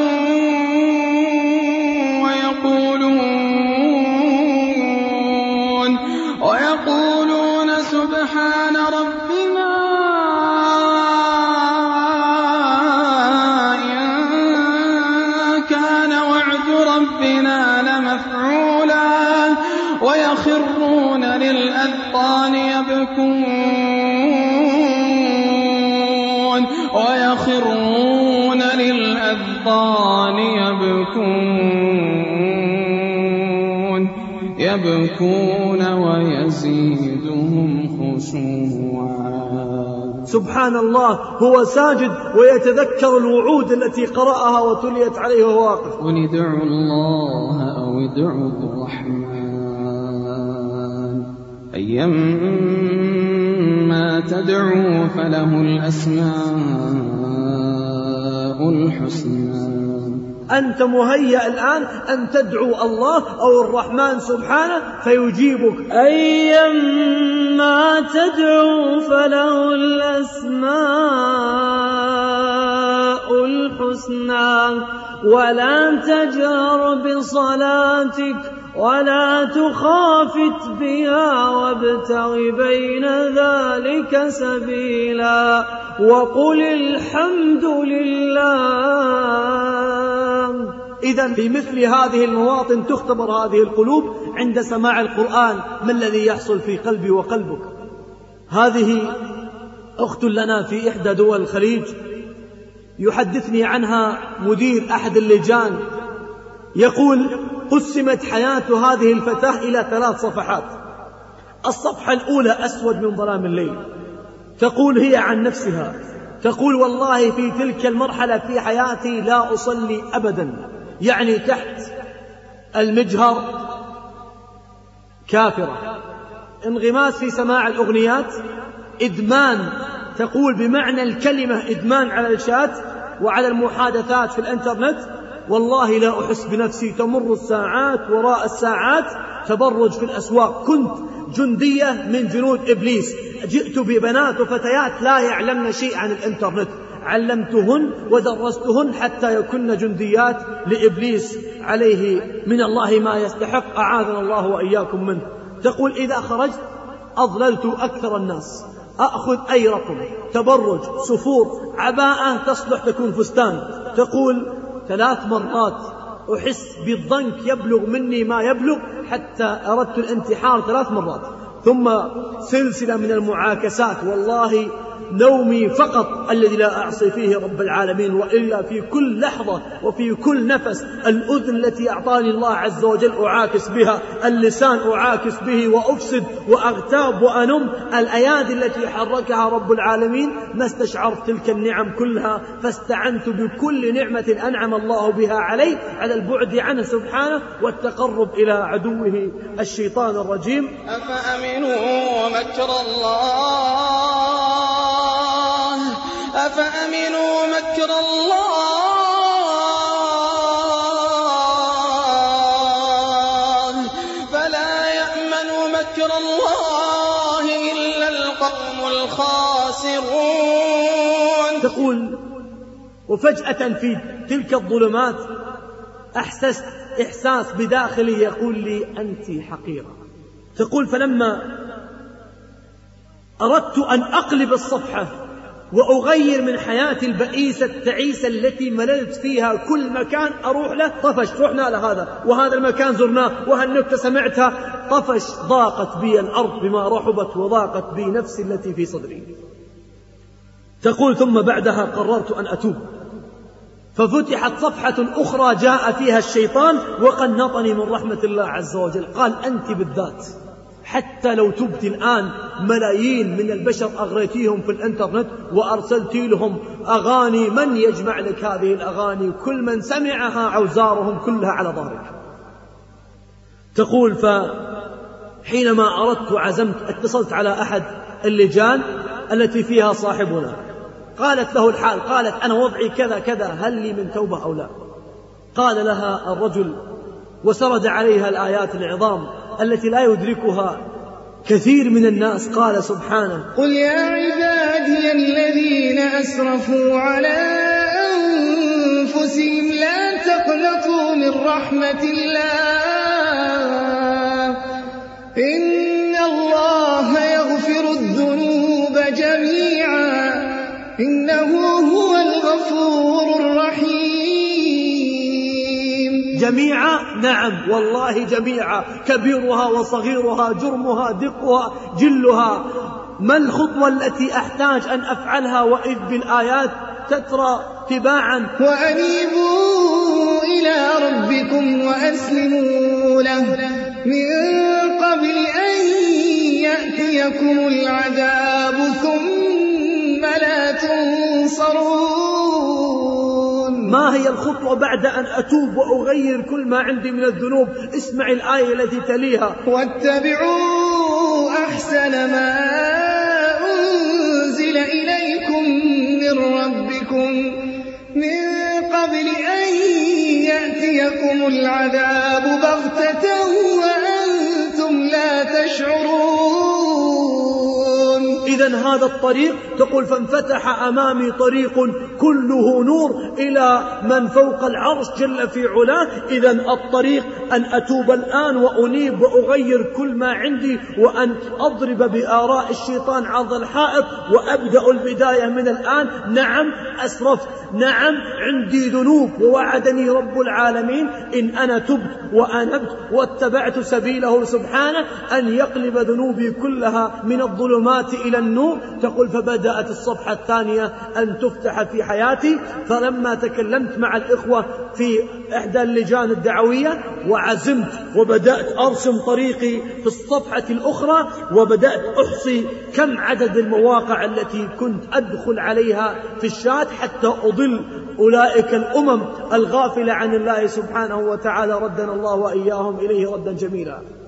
يبكون ويزيدهم خشوعا. سبحان الله هو ساجد ويتذكر الوعود التي قرأها وتليت عليه وهو واقف قل ادعوا الله أو ادعوا الرحمن. أيما تدعوا فله الأسماء الحسنى. أنت مهيأ الآن أن تدعو الله أو الرحمن سبحانه فيجيبك. أيما تدعو فله الأسماء الحسنى ولا تجهر بصلاتك ولا تخافت بها وابتغ بين ذلك سبيلا. وقل الحمد لله. إذا في مثل هذه المواطن تختبر هذه القلوب عند سماع القرآن. ما الذي يحصل في قلبي وقلبك؟ هذه أخت لنا في إحدى دول الخليج. يحدثني عنها مدير أحد اللجان. يقول قسمت حياة هذه الفتاة إلى ثلاث صفحات. الصفحة الأولى أسود من ظلام الليل. تقول هي عن نفسها. تقول والله في تلك المرحلة في حياتي لا أصلي أبدا. يعني تحت المجهر كافرة. انغماس في سماع الأغنيات إدمان تقول بمعنى الكلمة إدمان على الشات وعلى المحادثات في الإنترنت والله لا أحس بنفسي تمر الساعات وراء الساعات تبرج في الأسواق. كنت جندية من جنود إبليس جئت ببنات وفتيات لا يعلمن شيء عن الإنترنت. علمتهن ودرستهن حتى يكن جنديات لإبليس عليه من الله ما يستحق. أعاذنا الله وإياكم منه. تقول إذا خرجت أضللت أكثر الناس. أخذ أي رقم؟ تبرج سفور عباءة تصلح تكون فستان. تقول ثلاث مرات أحس بالضنك يبلغ مني ما يبلغ حتى أردت الانتحار ثلاث مرات. ثم سلسلة من المعاكسات. والله نومي فقط الذي لا أعصي فيه رب العالمين وإلا في كل لحظة وفي كل نفس الأذن التي أعطاني الله عز وجل أعاكس بها اللسان أعاكس به وأفسد وأغتاب وأنم. الأيادي التي حركها رب العالمين ما استشعرت تلك النعم كلها فاستعنت بكل نعمة أنعم الله بها علي على البعد عنه سبحانه والتقرب إلى عدوه الشيطان الرجيم. أفأمنوا مكر الله؟ أفأمنوا مكر الله؟ فلا يأمن مكر الله إلا القوم الخاسرون. تقول وفجأة في تلك الظلمات أحسست إحساس بداخلي يقول لي أنت حقيرة. تقول فلما أردت أن أقلب الصفحة وأغير من حياتي البئيسة التعيسة التي مللت فيها كل مكان أروح له طفش رحنا لهذا. وهذا المكان زرناه وهالنكتة سمعتها طفش ضاقت بي الأرض بما رحبت وضاقت بي نفسي التي في صدري. تقول ثم بعدها قررت أن أتوب. ففتحت صفحة أخرى جاء فيها الشيطان وقنطني من رحمة الله عز وجل. قال أنت بالذات. حتى لو تبت الآن ملايين من البشر أغريتيهم في الإنترنت وأرسلت لهم أغاني من يجمع لك هذه الأغاني؟ كل من سمعها عوزارهم كلها على ظهرك. تقول فحينما أردت وعزمت اتصلت على أحد اللجان التي فيها صاحبنا. قالت له الحال قالت أنا وضعي كذا كذا هل لي من توبة أو لا؟ قال لها الرجل وسرد عليها الآيات العظام التي لا يدركها كثير من الناس قال سبحانه. قل يا عبادي الذين أسرفوا على أنفسهم لا تقنطوا من رحمة الله. إن الله يغفر الذنوب جميعا. إنه هو الغفور جميعا؟ نعم. والله جميعا. كبيرها وصغيرها جرمها دقها جلها. ما الخطوة التي أحتاج أن أفعلها وإذ بالآيات تترى تباعا؟ وأنيبوا إلى ربكم وأسلموا له. من قبل أن يأتيكم العذاب ثم لا تنصرون. ما هي الخطوة بعد أن أتوب وأغير كل ما عندي من الذنوب؟ اسمع الآية التي تليها. واتبعوا أحسن ما أنزل إليكم من ربكم من قبل أن يأتيكم العذاب بغتة وأنتم لا تشعرون. إذا هذا الطريق تقول فانفتح أمامي طريق كله نور إلى من فوق العرش جل في علاه. إذا الطريق أن أتوب الآن وأنيب وأغير كل ما عندي وأن أضرب بآراء الشيطان عرض الحائط وأبدأ البداية من الآن. نعم أسرفت. نعم عندي ذنوب ووعدني رب العالمين. إن أنا تبت وأنبت واتبعت سبيله سبحانه أن يقلب ذنوبي كلها من الظلمات إلى النور تقول فبدأت الصفحة الثانية أن تفتح في حياتي فلما تكلمت مع الإخوة في إحدى اللجان الدعوية وعزمت وبدأت أرسم طريقي في الصفحة الأخرى وبدأت أحصي كم عدد المواقع التي كنت أدخل عليها في الشات حتى أضل أولئك الأمم الغافلة عن الله سبحانه وتعالى. ردنا الله وإياهم إليه ردا جميلا.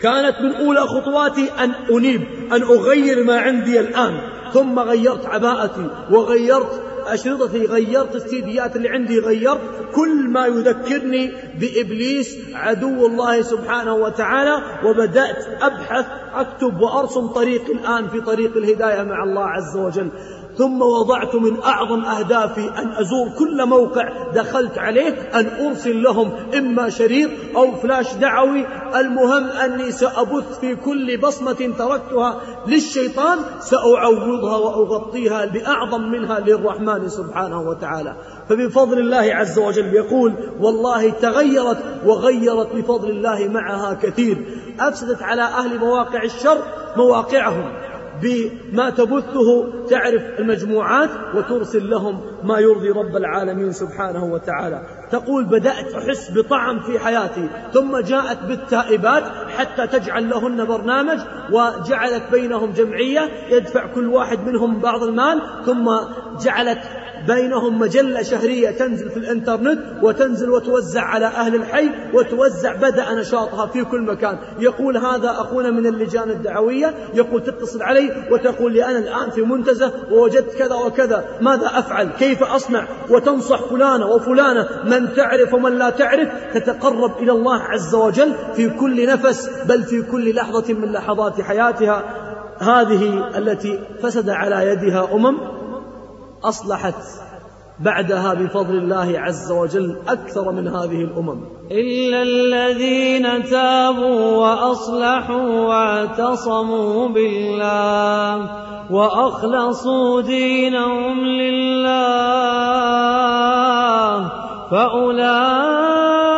كانت من أولى خطواتي أن أنيب أن أغير ما عندي الآن. ثم غيرت عباءتي وغيرت أشرطتي غيرت السيديات اللي عندي غيرت كل ما يذكرني بإبليس عدو الله سبحانه وتعالى. وبدأت أبحث أكتب وأرسم طريقي الآن في طريق الهداية مع الله عز وجل. ثم وضعت من أعظم أهدافي أن أزور كل موقع دخلت عليه أن أرسل لهم إما شريط أو فلاش دعوي. المهم أني سأبث في كل بصمة تركتها للشيطان سأعوضها وأغطيها بأعظم منها للرحمن سبحانه وتعالى. فبفضل الله عز وجل يقول والله تغيرت وغيرت بفضل الله معها كثير. أفسدت على أهل مواقع الشر مواقعهم. بما تبثه تعرف المجموعات وترسل لهم ما يرضي رب العالمين سبحانه وتعالى. تقول بدأت أحس بطعم في حياتي ثم جاءت بالتائبات حتى تجعل لهن برنامج وجعلت بينهم جمعية يدفع كل واحد منهم بعض المال ثم جعلت بينهم مجلة شهرية تنزل في الإنترنت وتنزل وتوزع على أهل الحي وتوزع بدأ نشاطها في كل مكان. يقول هذا أخونا من اللجان الدعوية يقول تتصل علي وتقول لي أنا الآن في منتزه ووجدت كذا وكذا ماذا أفعل؟ كيف أصنع؟ وتنصح فلانة وفلانة من تعرف ومن لا تعرف؟ تتقرب إلى الله عز وجل في كل نفس بل في كل لحظة من لحظات حياتها. هذه التي فسد على يدها أمم أصلحت بعدها بفضل الله عز وجل أكثر من هذه الأمم. إلا الذين تابوا وأصلحوا واعتصموا بالله وأخلصوا دينهم لله فأولئك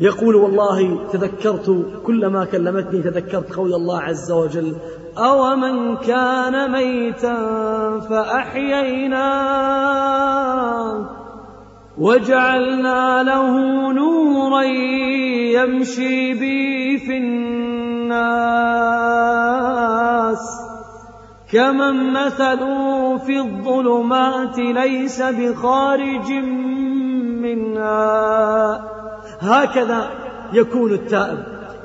يقول والله تذكرت كلما كلمتني تذكرت قول الله عز وجل أومن كان ميتا فأحييناه وجعلنا له نورا يمشي به في الناس كمن مثله في الظلمات ليس بخارج منها هكذا يكون التائب.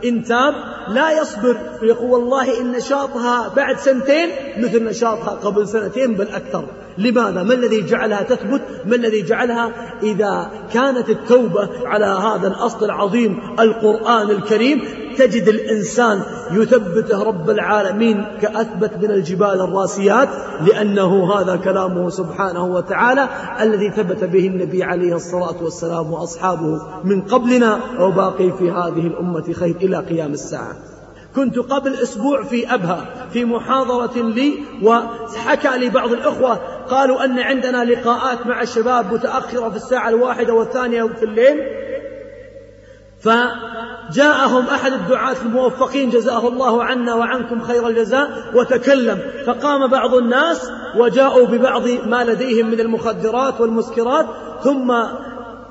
إن تاب لا يصبر ويقول والله إن نشاطها بعد سنتين مثل نشاطها قبل سنتين بل أكثر. لماذا؟ ما الذي جعلها تثبت؟ ما الذي جعلها إذا كانت التوبة على هذا الأصل العظيم القرآن الكريم تجد الإنسان يثبته رب العالمين كأثبت من الجبال الراسيات لأنه هذا كلامه سبحانه وتعالى الذي ثبت به النبي عليه الصلاة والسلام وأصحابه من قبلنا وباقي في هذه الأمة خير إلى قيام الساعة كنت قبل أسبوع في أبها في محاضرة لي وحكى لي بعض الأخوة قالوا أن عندنا لقاءات مع الشباب متأخرة في الساعة الواحدة والثانية في الليل. فجاءهم أحد الدعاة الموفقين جزاه الله عنا وعنكم خير الجزاء وتكلم. فقام بعض الناس وجاءوا ببعض ما لديهم من المخدرات والمسكرات ثم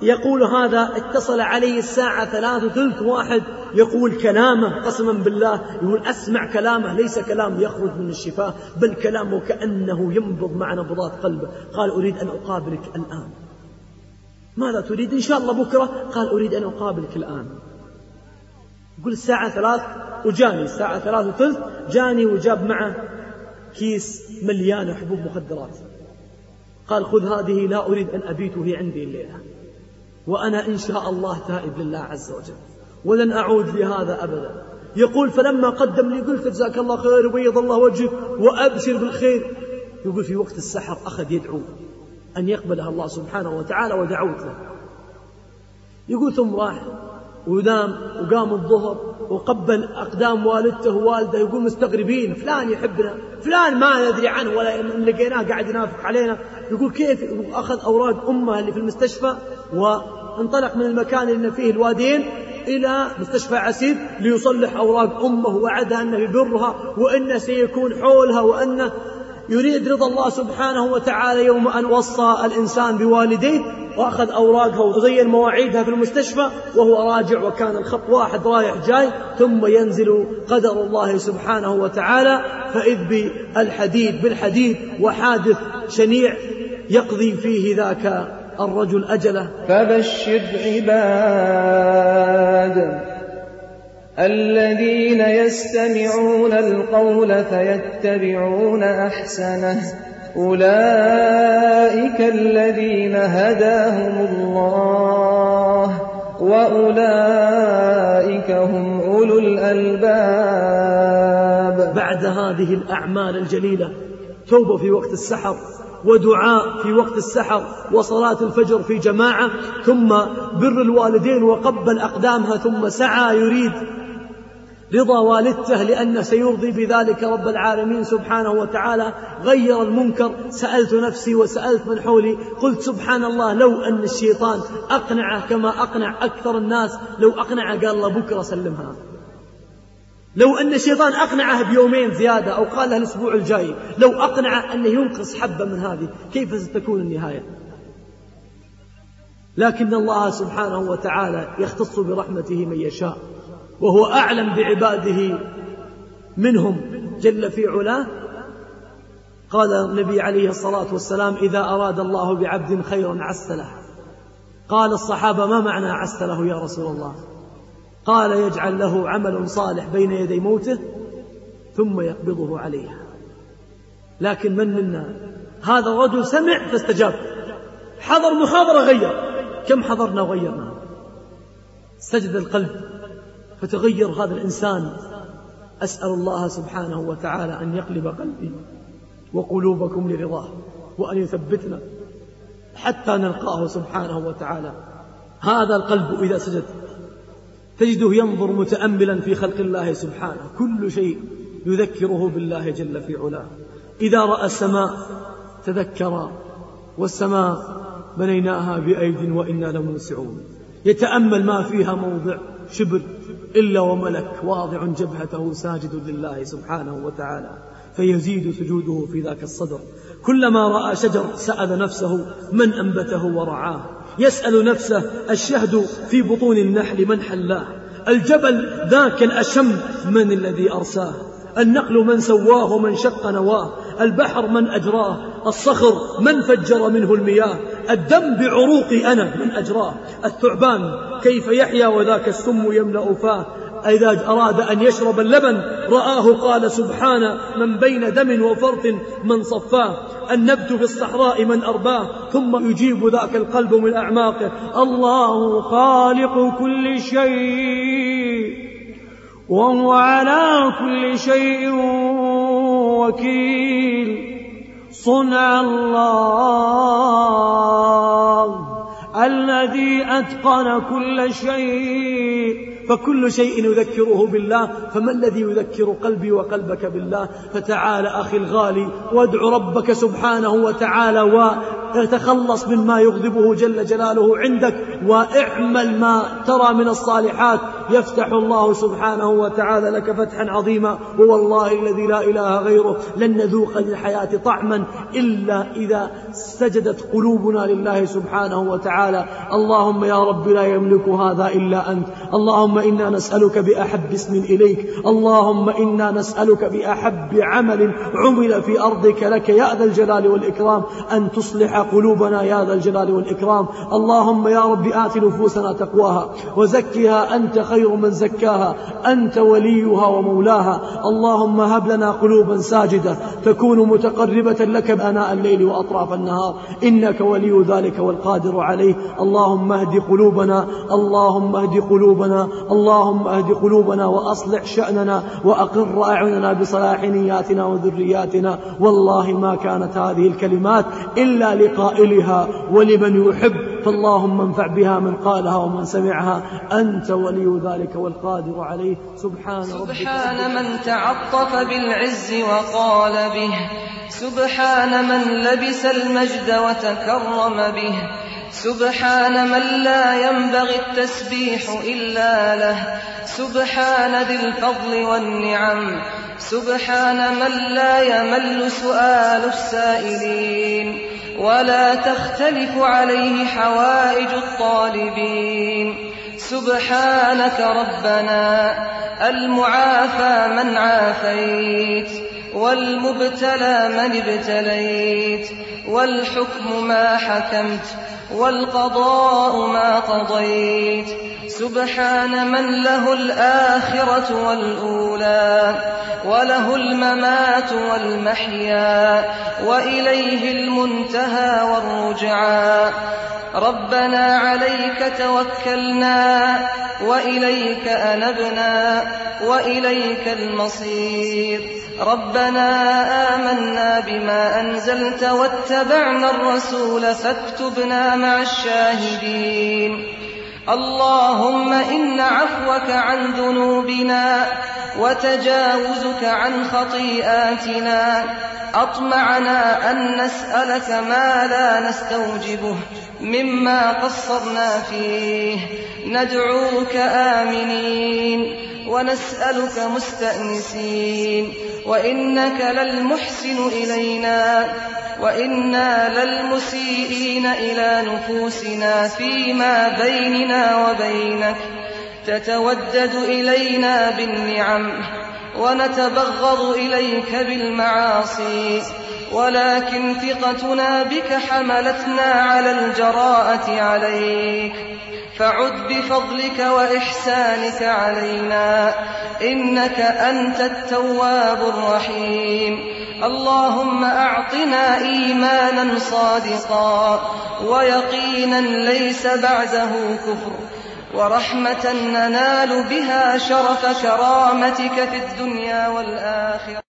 يقول هذا اتصل علي الساعة ثلاث وثلث واحد يقول كلامه قسما بالله يقول أسمع كلامه ليس كلام يخرج من الشفاه بل كلامه كأنه ينبض مع نبضات قلبه. قال أريد أن أقابلك الآن. ماذا تريد؟ إن شاء الله بكرة. قال أريد أن أقابلك الآن. يقول الساعة ثلاث وجاني الساعة ثلاث وثلث جاني وجاب معه كيس مليان حبوب مخدرات. قال خذ هذه لا أريد أن أبيت هي عندي الليلة. وأنا إن شاء الله تائب لله عز وجل ولن أعود لهذا أبدا. يقول فلما قدم لي قلت جزاك الله خير وبيض الله وجهك وأبشر بالخير. يقول في وقت السحر أخذ يدعو أن يقبلها الله سبحانه وتعالى ودعوت له. يقول ثم راح ونام وقام الظهر وقبل أقدام والدته ووالده يقول مستغربين فلان يحبنا. فلان ما ندري عنه ولا لقيناه قاعد ينافق علينا. يقول كيف أخذ أوراق أمه اللي في المستشفى وانطلق من المكان اللي فيه الوادين إلى مستشفى عسير ليصلح أوراق أمه وعدها أنه يبرها وأنه سيكون حولها وأنه يريد رضا الله سبحانه وتعالى يوم أن وصى الإنسان بوالديه وأخذ أوراقها وزين مواعيدها في المستشفى وهو راجع وكان الخط واحد رايح جاي ثم ينزل قدر الله سبحانه وتعالى. فإذ بالحديد بالحديد وحادث شنيع يقضي فيه ذاك الرجل أجله. فبشر عباد الذين يستمعون القول فيتبعون أحسنه. أولئك الذين هداهم الله وأولئك هم أولو الألباب. بعد هذه الأعمال الجليلة توبة في وقت السحر ودعاء في وقت السحر وصلاة الفجر في جماعة ثم بر الوالدين وقبل أقدامها ثم سعى يريد رضا والدته لأنه سيرضي بذلك رب العالمين سبحانه وتعالى. غير المنكر. سألت نفسي وسألت من حولي. قلت سبحان الله لو أن الشيطان أقنعه كما أقنع أكثر الناس لو أقنعه قال الله بكرة سلمها. لو أن الشيطان أقنعه بيومين زيادة أو قال له الأسبوع الجاي لو أقنعه أنه ينقص حبة من هذه كيف ستكون النهاية؟ لكن الله سبحانه وتعالى يختص برحمته من يشاء. وهو أعلم بعباده منهم. جل في علاه. قال النبي عليه الصلاة والسلام إذا أراد الله بعبد خيرا عسله. قال الصحابة ما معنى عسله يا رسول الله؟ قال يجعل له عمل صالح بين يدي موته ثم يقبضه عليها. لكن من منا؟ هذا الرجل سمع فاستجاب. حضر محاضرة غير. كم حضرنا وغيرنا؟ سجد القلب. فتغير هذا الإنسان. أسأل الله سبحانه وتعالى أن يقلب قلبي وقلوبكم لرضاه وأن يثبتنا حتى نلقاه سبحانه وتعالى. هذا القلب إذا سجد تجده ينظر متأملا في خلق الله سبحانه. كل شيء يذكره بالله جل في علاه. إذا رأى السماء تذكر والسماء بنيناها بأيد وإنا لموسعون. يتأمل ما فيها موضع شبر إلا وملك واضع جبهته ساجد لله سبحانه وتعالى فيزيد سجوده في ذاك الصدر. كلما رأى شجر سأل نفسه من أنبته ورعاه. يسأل نفسه الشهد في بطون النحل من حلاه؟ الجبل ذاك الأشم من الذي أرساه؟ النقل من سواه ومن شق نواه البحر من أجراه الصخر من فجر منه المياه الدم بعروقي أنا من أجراه. الثعبان كيف يحيا وذاك السم يملأ فاه؟ إذا أراد أن يشرب اللبن رآه قال سبحان من بين دم وفرط من صفاه. النبت في الصحراء من أرباه ثم يجيب ذاك القلب من أعماقه. الله خالق كل شيء. وهو على كل شيء وكيل. صنع الله الذي أتقن كل شيء. فكل شيء يذكره بالله فما الذي يذكر قلبي وقلبك بالله؟ فتعال أخي الغالي وادع ربك سبحانه وتعالى وتخلص مما يغضبه جل جلاله عندك واعمل ما ترى من الصالحات. يفتح الله سبحانه وتعالى لك فتحا عظيما ووالله الذي لا إله غيره لن نذوق للحياة طعما إلا إذا سجدت قلوبنا لله سبحانه وتعالى. اللهم يا رب لا يملك هذا إلا أنت. اللهم إنا نسألك بأحب اسم إليك. اللهم إنا نسألك بأحب عمل عمل في أرضك لك. يا ذا الجلال والإكرام أن تصلح قلوبنا يا ذا الجلال والإكرام. اللهم يا رب آت نفوسنا تقواها وزكها أنت خير من زكاها أنت وليها ومولاها. اللهم هب لنا قلوبا ساجدة تكون متقربة لك بأناء الليل وأطراف النهار. إنك ولي ذلك والقادر عليه. اللهم اهد قلوبنا اللهم اهد قلوبنا اللهم اهد قلوبنا وأصلح شأننا وأقر أعيننا بصلاح نياتنا وذرياتنا. والله ما كانت هذه الكلمات إلا لقائلها ولمن يحب فاللهم انفع بها من قالها ومن سمعها. أنت ولي ذلك والقادر عليه. سبحان سبحان من تعطف بالعز وقال به. سبحان من لبس المجد وتكرم به. سبحان من لا ينبغي التسبيح إلا له. سبحان ذي الفضل والنعم. سبحان من لا يمل سؤال السائلين. ولا تختلف عليه حوائج الطالبين. سبحانك ربنا المعافى من عافيت والمبتلى من ابتليت والحكم ما حكمت والقضاء ما قضيت. سبحان من له الآخرة والأولى وله الممات والمحيا وإليه المنتهى والرجعى. ربنا عليك توكلنا وإليك أنبنا وإليك المصير. ربنا آمنا بما أنزلت واتبعنا الرسول فاكتبنا مع الشاهدين. اللهم إن عفوك عن ذنوبنا وتجاوزك عن خطيئاتنا أطمعنا أن نسألك ما لا نستوجبه مما قصرنا فيه ندعوك آمنين ونسألك مستأنسين وإنك للمحسن إلينا وإنا للمسيئين إلى نفوسنا فيما بيننا وبينك تتودد إلينا بالنعم ونتبغض إليك بالمعاصي ولكن ثقتنا بك حملتنا على الجراءة عليك فعد بفضلك وإحسانك علينا إنك أنت التواب الرحيم. اللهم أعطنا إيمانا صادقا ويقينا ليس بعده كفر ورحمة ننال بها شرف كرامتك في الدنيا والآخرة.